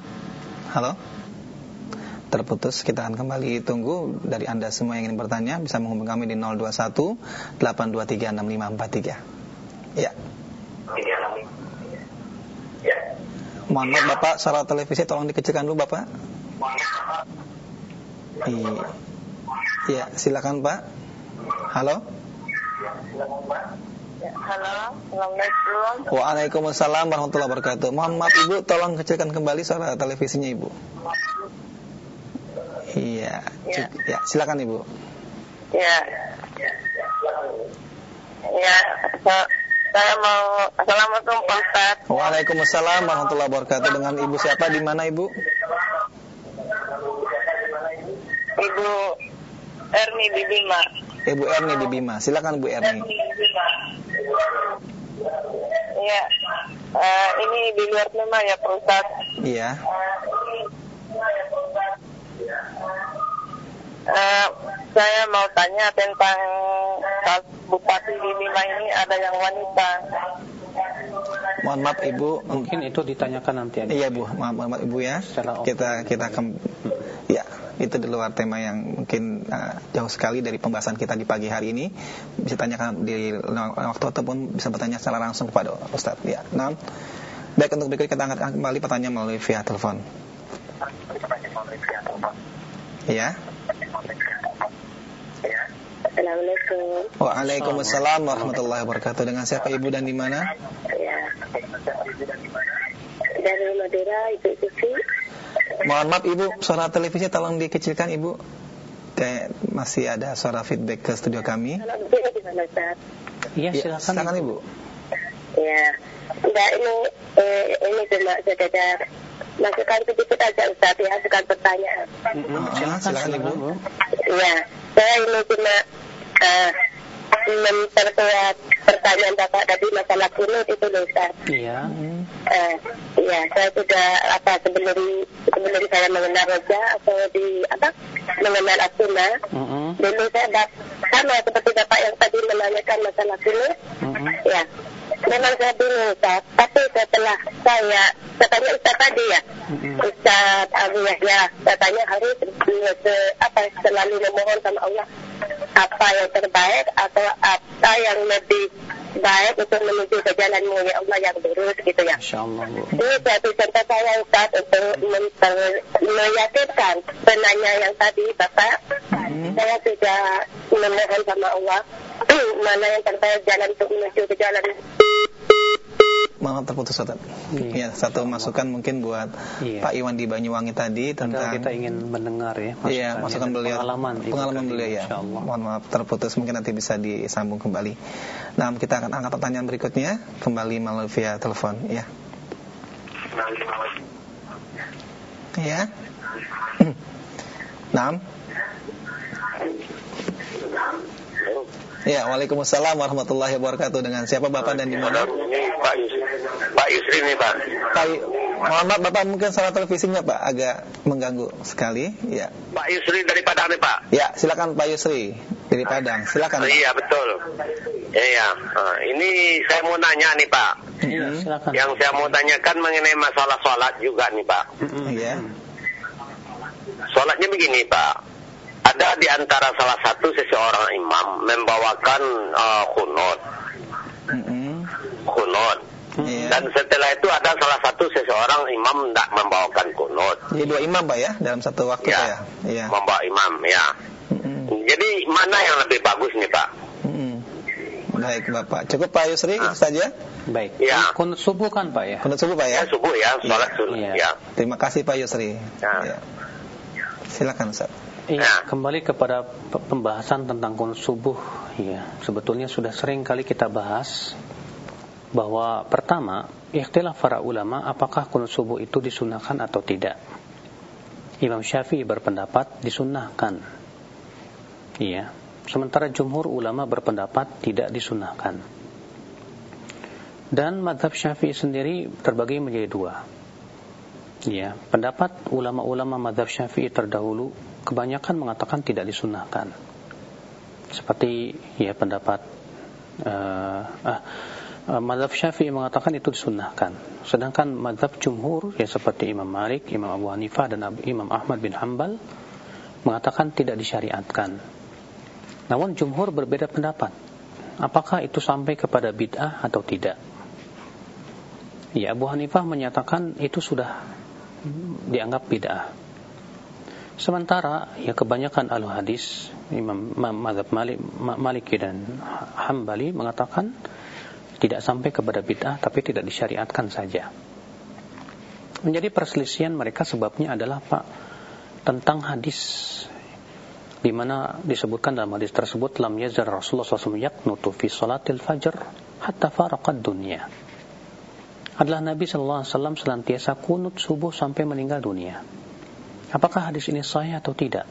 Halo. Terputus, kita akan kembali tunggu dari Anda semua yang ingin bertanya bisa menghubungi kami di 021 823 6543. Iya. Mohon maaf Bapak, salah televisi tolong dikecilkan dulu Bapak. Iya. Ya, silakan Pak. Halo. Halo, Assalamualaikum. Waalaikumsalam warahmatullahi wabarakatuh. Mohon maaf Ibu, tolong kecilkan kembali suara televisinya Ibu. Iya, ya, ya silakan Ibu. Ya. Ya, saya mau Assalamualaikum Pak Ustaz. Waalaikumsalam warahmatullahi wabarakatuh. Dengan Ibu siapa? Di mana Ibu? Ibu Erni di Bima. Ibu Erni di Bima. Silakan Bu Erni. Iya. Uh, ini di luar tema ya Pak Ustaz. Iya. Uh, saya mau tanya tentang bupati di Bima ini ada yang wanita. Mohon maaf Ibu, mungkin itu ditanyakan nanti aja. Iya Bu, maaf, maaf Ibu ya. kita kita akan ya itu di luar tema yang mungkin uh, jauh sekali dari pembahasan kita di pagi hari ini. Bisa tanyakan di waktu ataupun bisa bertanya secara langsung kepada Ustadz. Ya, nah, baik untuk berikut kita angkat kembali pertanyaan melalui via telepon. Ya. Assalamualaikum. Waalaikumsalam warahmatullahi wabarakatuh. Dengan siapa Ibu dan di mana? Ya. Dari Madura, Ibu Susi. Mohon maaf Ibu, suara televisi tolong dikecilkan Ibu. Kayak masih ada suara feedback ke studio kami. Iya, silakan. Silakan Ibu. Ya. Enggak ini eh, ini cuma sekedar masukan sedikit aja Ustaz ya, bukan pertanyaan. Mm -hmm. silakan, silakan Ibu. Iya, saya ini cuma uh, memperkuat pertanyaan Bapak tadi masalah kunut itu Ustaz. Iya. Uh, iya, saya sudah apa sebelum sebelum saya mengenal roja atau di apa mengenal asuna, mm -hmm. dulu saya sama seperti Bapak yang tadi menanyakan masalah kunut. Mm-mm. Ya, memang saya bingung Ustaz. Tapi setelah saya, katanya Ustaz tadi ya. Ustaz Abu Yahya, katanya harus se- apa selalu memohon sama Allah apa yang terbaik atau apa yang lebih baik untuk menuju ke jalanmu ya Allah yang lurus gitu ya. Masya Allah Bu. Ini satu contoh saya Ustaz untuk meyakinkan penanya yang tadi Bapak. Saya sudah memohon sama Allah mana yang terbaik jalan untuk menuju ke jalan Maaf terputus Ustaz. Iya. Ya, satu masukan mungkin buat Iya. Pak Iwan di Banyuwangi tadi Padahal tentang kita ingin mendengar ya Iya, masukan beliau. pengalaman Pengalaman beliau ya. Mohon maaf terputus, mungkin nanti bisa disambung kembali. Nah, kita akan angkat pertanyaan berikutnya kembali melalui via telepon, ya. Ya. Naam. Ya, Waalaikumsalam warahmatullahi wabarakatuh. Dengan siapa Bapak dan di mana? Ini Pak Yusri, Pak Yusri nih Pak. Pak, mohon maaf Bapak mungkin salah televisinya Pak, agak mengganggu sekali. Ya. Pak Yusri dari Padang nih Pak. Ya, silakan Pak Yusri dari Padang. Silakan. Pak. Iya betul. Iya. Nah, ini saya mau nanya nih Pak. Iya, silakan. Yang saya mau tanyakan mengenai masalah sholat juga nih Pak. Iya. Sholatnya begini Pak. Ada di antara salah satu seseorang imam membawakan uh, kunut, Mhm. kunut. Iya. Dan setelah itu ada salah satu seseorang imam tidak membawakan kunut. Jadi dua imam Pak ya dalam satu waktu Pak ya. Ya, Iya. membawa imam ya. Mhm. Jadi mana yang lebih bagus nih Pak? Baik Bapak. Cukup Pak Yusri Ah. itu saja. Baik. Ya. Kunut subuh kan Pak ya? Kunut subuh Pak ya. Ya subuh ya, sholat subuh Iya. ya. Terima kasih Pak Yusri. Ya. Ya. Silakan Ustaz. Iya, Ya. kembali kepada pe- pembahasan tentang subuh. Ya, sebetulnya sudah sering kali kita bahas bahwa pertama, ikhtilaf para ulama apakah kunut subuh itu disunahkan atau tidak. Imam Syafi'i berpendapat disunahkan. Iya. Sementara jumhur ulama berpendapat tidak disunahkan. Dan madhab Syafi'i sendiri terbagi menjadi dua. Ya, pendapat ulama-ulama madhab syafi'i terdahulu kebanyakan mengatakan tidak disunahkan. Seperti ya pendapat uh, uh, madhab syafi'i mengatakan itu disunahkan. Sedangkan madhab jumhur ya seperti Imam Malik, Imam Abu Hanifah dan Imam Ahmad bin Hambal mengatakan tidak disyariatkan. Namun jumhur berbeda pendapat. Apakah itu sampai kepada bid'ah atau tidak? Ya Abu Hanifah menyatakan itu sudah dianggap bid'ah. Sementara ya kebanyakan ahli hadis Imam Ma- Mazhab Malik, Ma- Maliki dan Hambali mengatakan tidak sampai kepada bid'ah tapi tidak disyariatkan saja. Menjadi perselisihan mereka sebabnya adalah Pak tentang hadis di mana disebutkan dalam hadis tersebut lam yazar Rasulullah SAW yaknutu fi salatil fajr hatta faraqad dunya adalah Nabi Shallallahu Alaihi Wasallam senantiasa kunut subuh sampai meninggal dunia. Apakah hadis ini sahih atau tidak?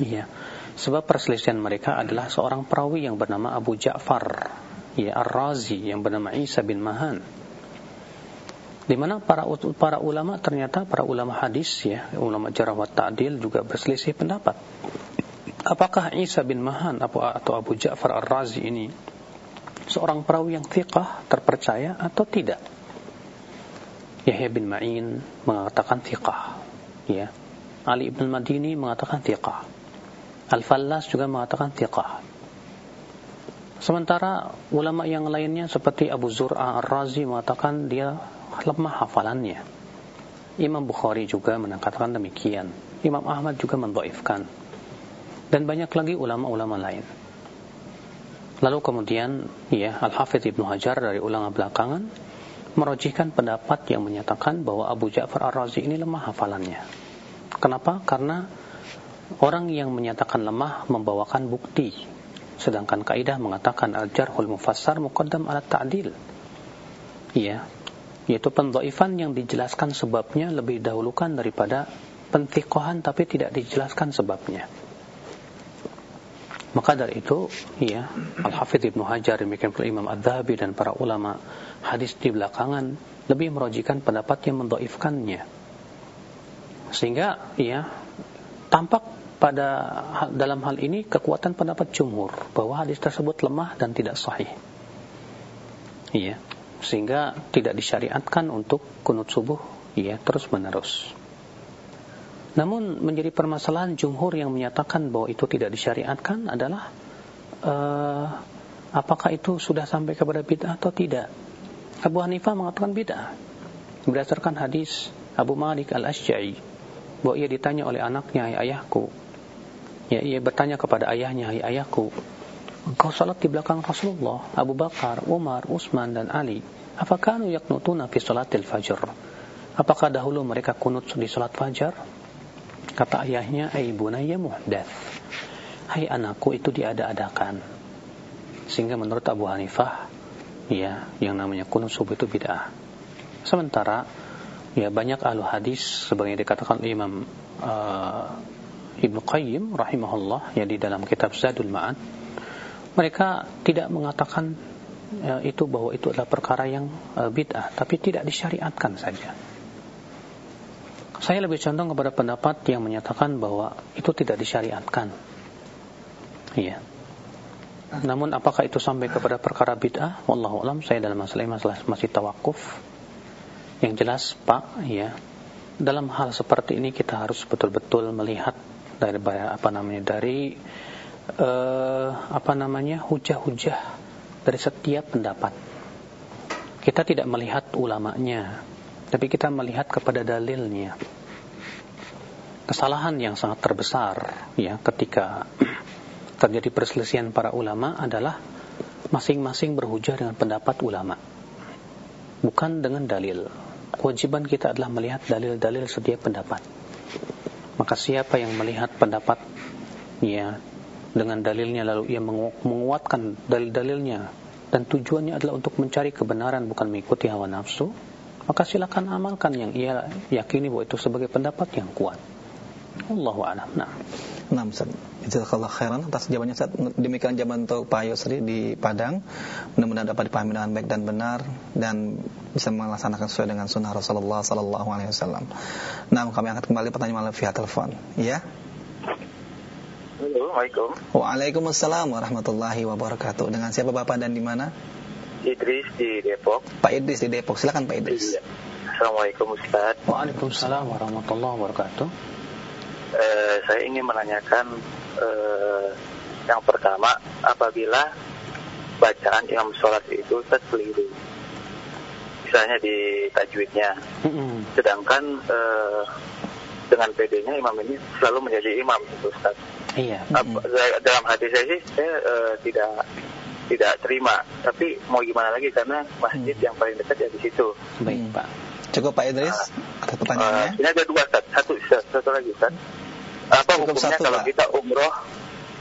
Iya, sebab perselisihan mereka adalah seorang perawi yang bernama Abu Ja'far, ya Ar-Razi yang bernama Isa bin Mahan. Di mana para para ulama ternyata para ulama hadis ya, ulama jarah wa ta'dil juga berselisih pendapat. Apakah Isa bin Mahan atau Abu Ja'far Ar-Razi ini seorang perawi yang thiqah, terpercaya atau tidak. Yahya bin Ma'in mengatakan thiqah. Ya. Ali ibn Madini mengatakan thiqah. Al-Fallas juga mengatakan thiqah. Sementara ulama yang lainnya seperti Abu Zur'a Ar-Razi mengatakan dia lemah hafalannya. Imam Bukhari juga mengatakan demikian. Imam Ahmad juga mendhaifkan. Dan banyak lagi ulama-ulama lain. Lalu kemudian ya Al-Hafidh Ibnu Hajar dari ulama belakangan merojihkan pendapat yang menyatakan bahwa Abu Ja'far Ar-Razi ini lemah hafalannya. Kenapa? Karena orang yang menyatakan lemah membawakan bukti. Sedangkan kaidah mengatakan al-jarhul mufassar muqaddam ala ta'dil. Iya, yaitu pendhaifan yang dijelaskan sebabnya lebih dahulukan daripada pentikohan tapi tidak dijelaskan sebabnya. Maka dari itu, ya, Al-Hafidh Ibnu Hajar, demikian pula Imam Ad-Dhahabi dan para ulama hadis di belakangan lebih merojikan pendapat yang mendoifkannya. Sehingga, ya, tampak pada dalam hal ini kekuatan pendapat jumhur bahwa hadis tersebut lemah dan tidak sahih. Iya, sehingga tidak disyariatkan untuk kunut subuh ya terus menerus. Namun menjadi permasalahan jumhur yang menyatakan bahwa itu tidak disyariatkan adalah uh, apakah itu sudah sampai kepada bid'ah atau tidak. Abu Hanifah mengatakan bid'ah berdasarkan hadis Abu Malik Al-Ashja'i bahwa ia ditanya oleh anaknya, "Hai ayahku." Ya, ia bertanya kepada ayahnya, "Hai ayahku, engkau salat di belakang Rasulullah, Abu Bakar, Umar, Utsman dan Ali. Apakah kanu yaknutuna fi salatil fajr?" Apakah dahulu mereka kunut di salat fajar? Kata ayahnya, "Ai bunayya muhdats." Hai anakku, itu diada-adakan. Sehingga menurut Abu Hanifah, ya, yang namanya kunut subuh itu bid'ah. Sementara ya banyak ahlu hadis sebagai dikatakan Imam uh, Ibnu Qayyim rahimahullah ya di dalam kitab Zadul Ma'ad mereka tidak mengatakan ya, itu bahwa itu adalah perkara yang uh, bid'ah tapi tidak disyariatkan saja. Saya lebih condong kepada pendapat yang menyatakan bahwa itu tidak disyariatkan. Iya. Namun apakah itu sampai kepada perkara bid'ah? Wallahu alam saya dalam masalah masalah masih tawakuf yang jelas Pak, ya, dalam hal seperti ini kita harus betul-betul melihat dari apa namanya dari uh, apa namanya hujah-hujah dari setiap pendapat. Kita tidak melihat ulamanya, tapi kita melihat kepada dalilnya. Kesalahan yang sangat terbesar ya ketika terjadi perselisihan para ulama adalah masing-masing berhujah dengan pendapat ulama bukan dengan dalil kewajiban kita adalah melihat dalil-dalil setiap pendapat. Maka siapa yang melihat pendapat ya dengan dalilnya lalu ia menguatkan dalil-dalilnya dan tujuannya adalah untuk mencari kebenaran bukan mengikuti hawa nafsu, maka silakan amalkan yang ia yakini bahwa itu sebagai pendapat yang kuat. Allahu a'lam. Nah. Nah, Ustaz. Jazakallah khairan atas jawabannya Ustaz. Demikian jawaban untuk Pak Yusri di Padang. Mudah-mudahan dapat dipahami dengan baik dan benar dan bisa melaksanakan sesuai dengan sunnah Rasulullah sallallahu alaihi wasallam. Nah, kami angkat kembali pertanyaan melalui via telepon. Ya. Assalamualaikum. Waalaikumsalam warahmatullahi wabarakatuh. Dengan siapa Bapak dan di mana? Idris di Depok. Pak Idris di Depok. Silakan Pak Idris. Iya. Assalamualaikum Ustaz. Waalaikumsalam warahmatullahi wabarakatuh eh, saya ingin menanyakan eh, yang pertama apabila bacaan imam sholat itu terkeliru misalnya di tajwidnya mm-hmm. sedangkan eh, dengan PD-nya imam ini selalu menjadi imam itu Ustaz iya mm-hmm. dalam hati saya sih saya eh, tidak tidak terima tapi mau gimana lagi karena masjid mm. yang paling dekat ya di situ baik. Pak Cukup Pak Idris atas pertanyaannya. Uh, ini ada dua Ustaz. Satu, satu lagi Ustaz. Apa Cukup hukumnya satu, kalau Pak. kita umroh?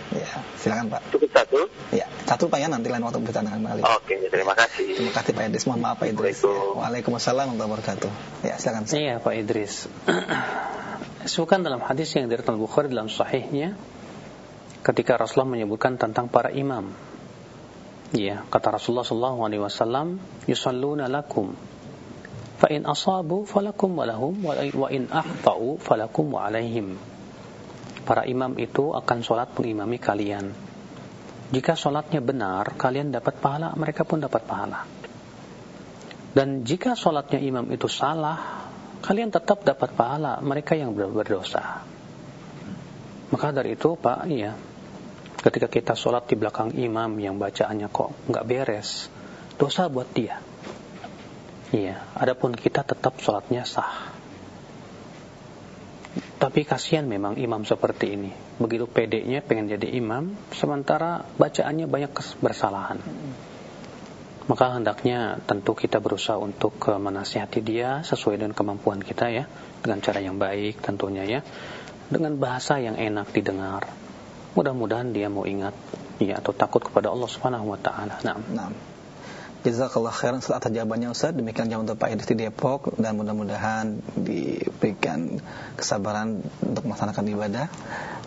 Ya, silakan Pak. Cukup satu? Ya, satu Pak ya nanti lain waktu bercanda kembali. Oke, terima kasih. Terima kasih Pak Idris. Mohon maaf Pak Idris. Ya. Waalaikumsalam warahmatullahi wabarakatuh. Ya, silakan. Iya Pak Idris. Sukan dalam hadis yang dari Bukhari dalam sahihnya ketika Rasulullah menyebutkan tentang para imam. Ya, kata Rasulullah sallallahu alaihi wasallam, "Yusalluna lakum fa in asabu falakum lahum wa in alaihim." para imam itu akan sholat mengimami kalian. Jika sholatnya benar, kalian dapat pahala, mereka pun dapat pahala. Dan jika sholatnya imam itu salah, kalian tetap dapat pahala, mereka yang berdosa. Maka dari itu, Pak, iya, ketika kita sholat di belakang imam yang bacaannya kok nggak beres, dosa buat dia. Iya, adapun kita tetap sholatnya sah. Tapi kasihan memang imam seperti ini. Begitu pedenya pengen jadi imam, sementara bacaannya banyak bersalahan. Maka hendaknya tentu kita berusaha untuk eh, menasihati dia sesuai dengan kemampuan kita ya, dengan cara yang baik tentunya ya, dengan bahasa yang enak didengar. Mudah-mudahan dia mau ingat ya atau takut kepada Allah Subhanahu wa taala. Nah. Jazakallah khairan atas jawabannya Ustaz. Demikian jawaban untuk Pak Idris di Depok dan mudah-mudahan diberikan kesabaran untuk melaksanakan ibadah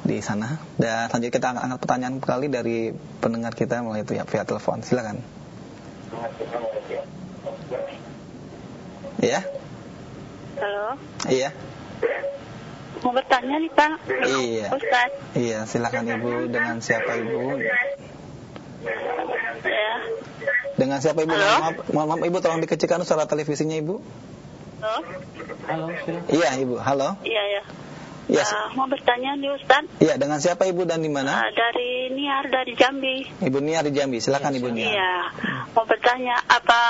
di sana. Dan selanjutnya kita angkat pertanyaan kali dari pendengar kita melalui itu ya via telepon. Silakan. Iya. Halo. Iya. mau bertanya nih Pak. Iya. Ustaz. Iya, silakan Ibu dengan siapa Ibu? Ya. Dengan siapa Ibu? Halo? Maaf, mohon maaf Ibu tolong dikecilkan suara televisinya Ibu. Halo. Halo. Iya Ibu, halo. Iya ya. Iya, Ah, mau bertanya nih Ustaz. iya dengan siapa Ibu dan di mana? Ah, dari Niar dari Jambi. Ibu Nia di Jambi, silakan Ibu Nia. Iya. Mau bertanya apa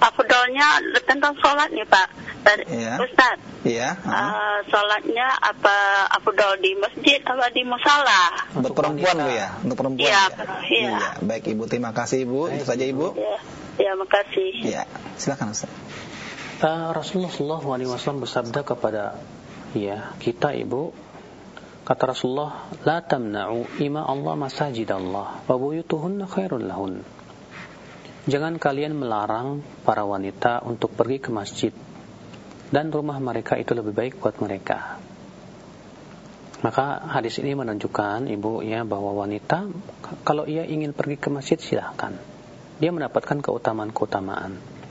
afdolnya tentang sholat nih Pak. Dari Iya. Ustaz. Iya, ah. Ah, sholatnya apa afdol di masjid apa di musala? Untuk perempuan Bu ya, untuk perempuan. Iya, ya? iya. Baik Ibu, terima kasih Ibu. Itu saja Ibu. Ya, ya makasih. Iya, silakan Ustaz. Uh, Rasulullah SAW bersabda kepada ya kita ibu kata Rasulullah la tamna'u ima Allah masajid Allah wa buyutuhunna khairul lahun jangan kalian melarang para wanita untuk pergi ke masjid dan rumah mereka itu lebih baik buat mereka maka hadis ini menunjukkan ibu ya bahwa wanita kalau ia ingin pergi ke masjid silahkan dia mendapatkan keutamaan-keutamaan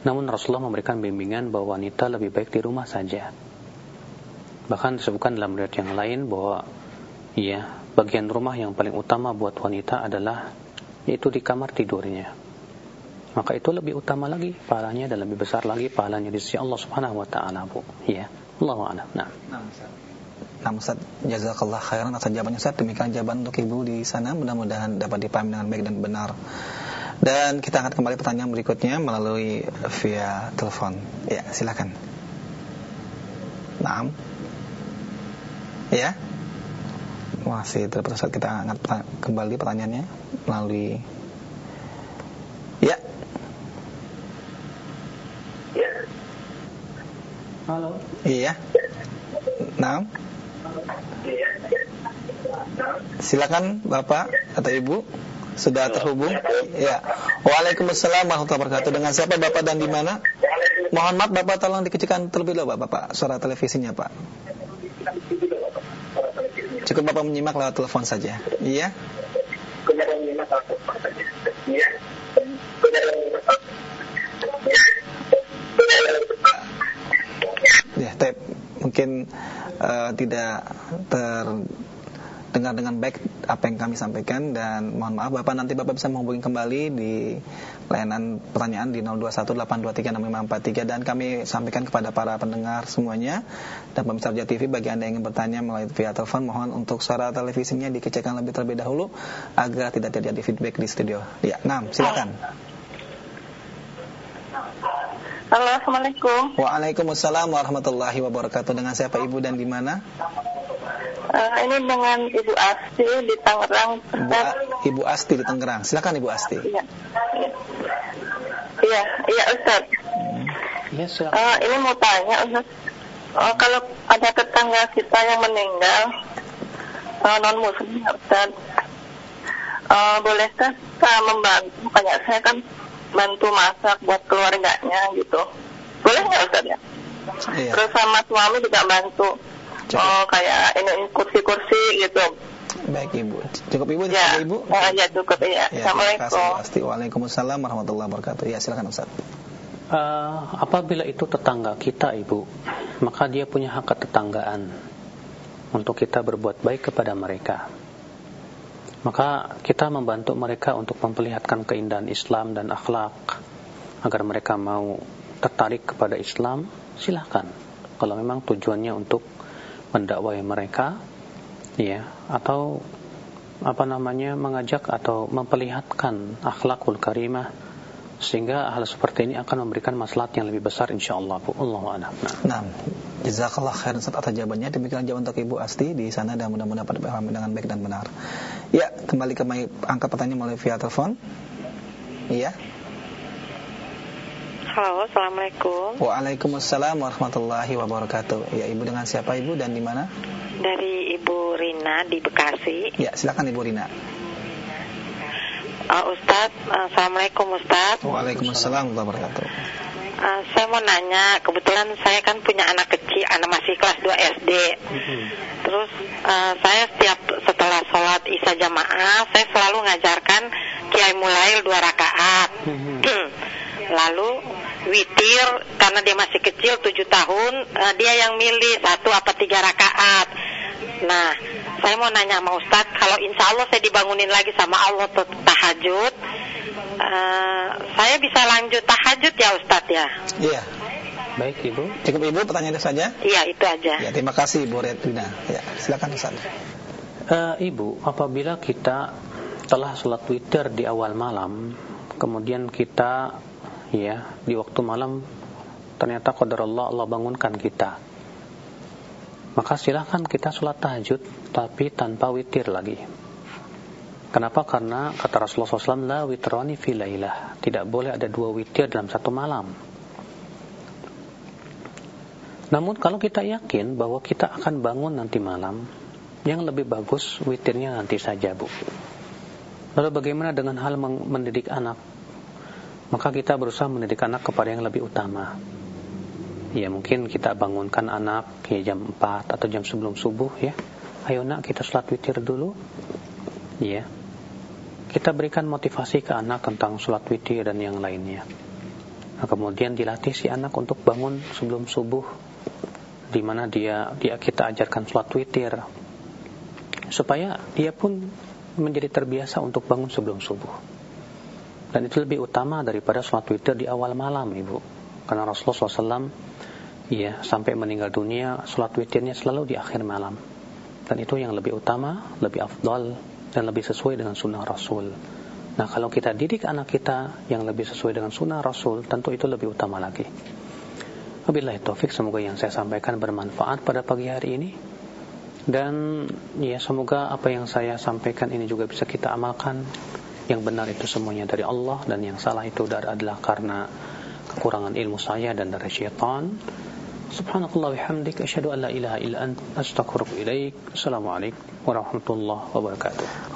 namun Rasulullah memberikan bimbingan bahwa wanita lebih baik di rumah saja. Bahkan disebutkan dalam riwayat yang lain bahwa ya, bagian rumah yang paling utama buat wanita adalah yaitu di kamar tidurnya. Maka itu lebih utama lagi pahalanya dan lebih besar lagi pahalanya di sisi Allah Subhanahu wa taala, Bu. Ya. Allahu a'lam. Nah. Nah Ustaz, jazakallah khairan atas jawabannya Ustaz. Demikian jawaban untuk Ibu di sana. Mudah-mudahan dapat dipahami dengan baik dan benar. Dan kita akan kembali pertanyaan berikutnya melalui via telepon. Ya, silakan. Naam. Ya. Masih terputus kita angkat kembali pertanyaannya melalui Ya, Halo. iya. Naam. Silakan Bapak atau Ibu sudah terhubung. Ya. Waalaikumsalam warahmatullahi wabarakatuh. Dengan siapa Bapak dan di mana? Mohon maaf Bapak tolong dikecilkan terlebih dahulu Bapak, Bapak. Suara televisinya Pak. Cukup Bapak menyimak lewat telepon saja. Iya. Ya, tapi mungkin eh, tidak terdengar dengan baik apa yang kami sampaikan dan mohon maaf Bapak nanti Bapak bisa menghubungi kembali di layanan pertanyaan di 0218236543 dan kami sampaikan kepada para pendengar semuanya dan pemirsa Raja TV bagi Anda yang ingin bertanya melalui via telepon mohon untuk suara televisinya dikecilkan lebih terlebih dahulu agar tidak terjadi feedback di studio. Ya, nah, silakan. Halo, Assalamualaikum. Waalaikumsalam warahmatullahi wabarakatuh. Dengan siapa Ibu dan di mana? Eh, ini dengan Ibu Asti di Tangerang. Ibu, Ibu Asti di Tangerang. Silakan Ibu Asti. Iya. Iya, iya Ustaz. Ya, silakan. Eh, ini mau tanya Ustaz. Eh, kalau ada tetangga kita yang meninggal eh, non muslim ya, Ustaz. Eh, bolehkah kita membantu kayak saya kan bantu masak buat keluarganya gitu. Boleh nggak Ustaz ya? Iya. Terus sama suami juga bantu. Cukup. Oh kayak ini kursi-kursi gitu. Baik Ibu. Cukup Ibu, Ya, Ibu. eh, ya cukup ya. Ya, kasih Assalamualaikum. Ibu Asti. Waalaikumsalam warahmatullahi wabarakatuh. Ya, silakan Ustaz. Eh, apabila itu tetangga kita, Ibu, maka dia punya hak ketetanggaan untuk kita berbuat baik kepada mereka. Maka kita membantu mereka untuk memperlihatkan keindahan Islam dan akhlak agar mereka mau tertarik kepada Islam, silahkan. Kalau memang tujuannya untuk mendakwai mereka, ya, atau apa namanya mengajak atau memperlihatkan akhlakul karimah sehingga hal seperti ini akan memberikan maslahat yang lebih besar insyaallah Bu. Allahu a'lam. Nah. Nah, jazakallah khairan Ustaz atas jawabannya. Demikian jawab untuk Ibu Asti di sana dan mudah-mudahan dapat dipahami dengan baik dan benar. Ya, kembali ke my- angka pertanyaan melalui via telepon. Iya. Halo, Assalamualaikum. Waalaikumsalam warahmatullahi wabarakatuh. Ya, Ibu dengan siapa Ibu dan di mana? Dari Ibu Rina di Bekasi. Ya, silakan Ibu Rina. Uh, Ustadz, uh, Assalamualaikum Ustadz. Waalaikumsalam wabarakatuh. Uh, saya mau nanya, kebetulan saya kan punya anak kecil, anak masih kelas 2 SD. Terus uh, saya setiap setelah sholat isya jamaah, saya selalu ngajarkan Kiai Mulail dua rakaat. Lalu witir karena dia masih kecil tujuh tahun uh, dia yang milih satu apa tiga rakaat nah saya mau nanya sama Ustadz kalau insya Allah saya dibangunin lagi sama Allah tuh tahajud uh, saya bisa lanjut tahajud ya Ustadz ya? Iya. Baik Ibu. Cukup Ibu pertanyaannya saja? Iya itu aja. Ya terima kasih Ibu Redwina ya silakan Ustadz uh, Ibu apabila kita telah sholat witir di awal malam kemudian kita ya di waktu malam ternyata qadar Allah Allah bangunkan kita maka silahkan kita sholat tahajud tapi tanpa witir lagi. Kenapa? Karena kata Rasulullah SAW la fi lailah. Tidak boleh ada dua witir dalam satu malam. Namun kalau kita yakin bahwa kita akan bangun nanti malam yang lebih bagus witirnya nanti saja bu. Lalu bagaimana dengan hal mendidik anak? Maka kita berusaha mendidik anak kepada yang lebih utama. Ya mungkin kita bangunkan anak ya jam 4 atau jam sebelum subuh ya. Ayo nak kita sholat witir dulu. Ya. Kita berikan motivasi ke anak tentang sholat witir dan yang lainnya. Nah, kemudian dilatih si anak untuk bangun sebelum subuh di mana dia dia kita ajarkan sholat witir supaya dia pun menjadi terbiasa untuk bangun sebelum subuh. Dan itu lebih utama daripada sholat witir di awal malam, Ibu. Karena Rasulullah SAW ya, sampai meninggal dunia, sholat witirnya selalu di akhir malam. Dan itu yang lebih utama, lebih afdal, dan lebih sesuai dengan sunnah Rasul. Nah, kalau kita didik anak kita yang lebih sesuai dengan sunnah Rasul, tentu itu lebih utama lagi. Wabillahi taufik, semoga yang saya sampaikan bermanfaat pada pagi hari ini. Dan ya semoga apa yang saya sampaikan ini juga bisa kita amalkan yang benar itu semuanya dari Allah dan yang salah itu adalah karena kekurangan ilmu saya dan dari syaitan. Subhanakallah bihamdik asyhadu an la ilaha illa ant astaghfiruka ilaik. Assalamualaikum warahmatullahi wabarakatuh.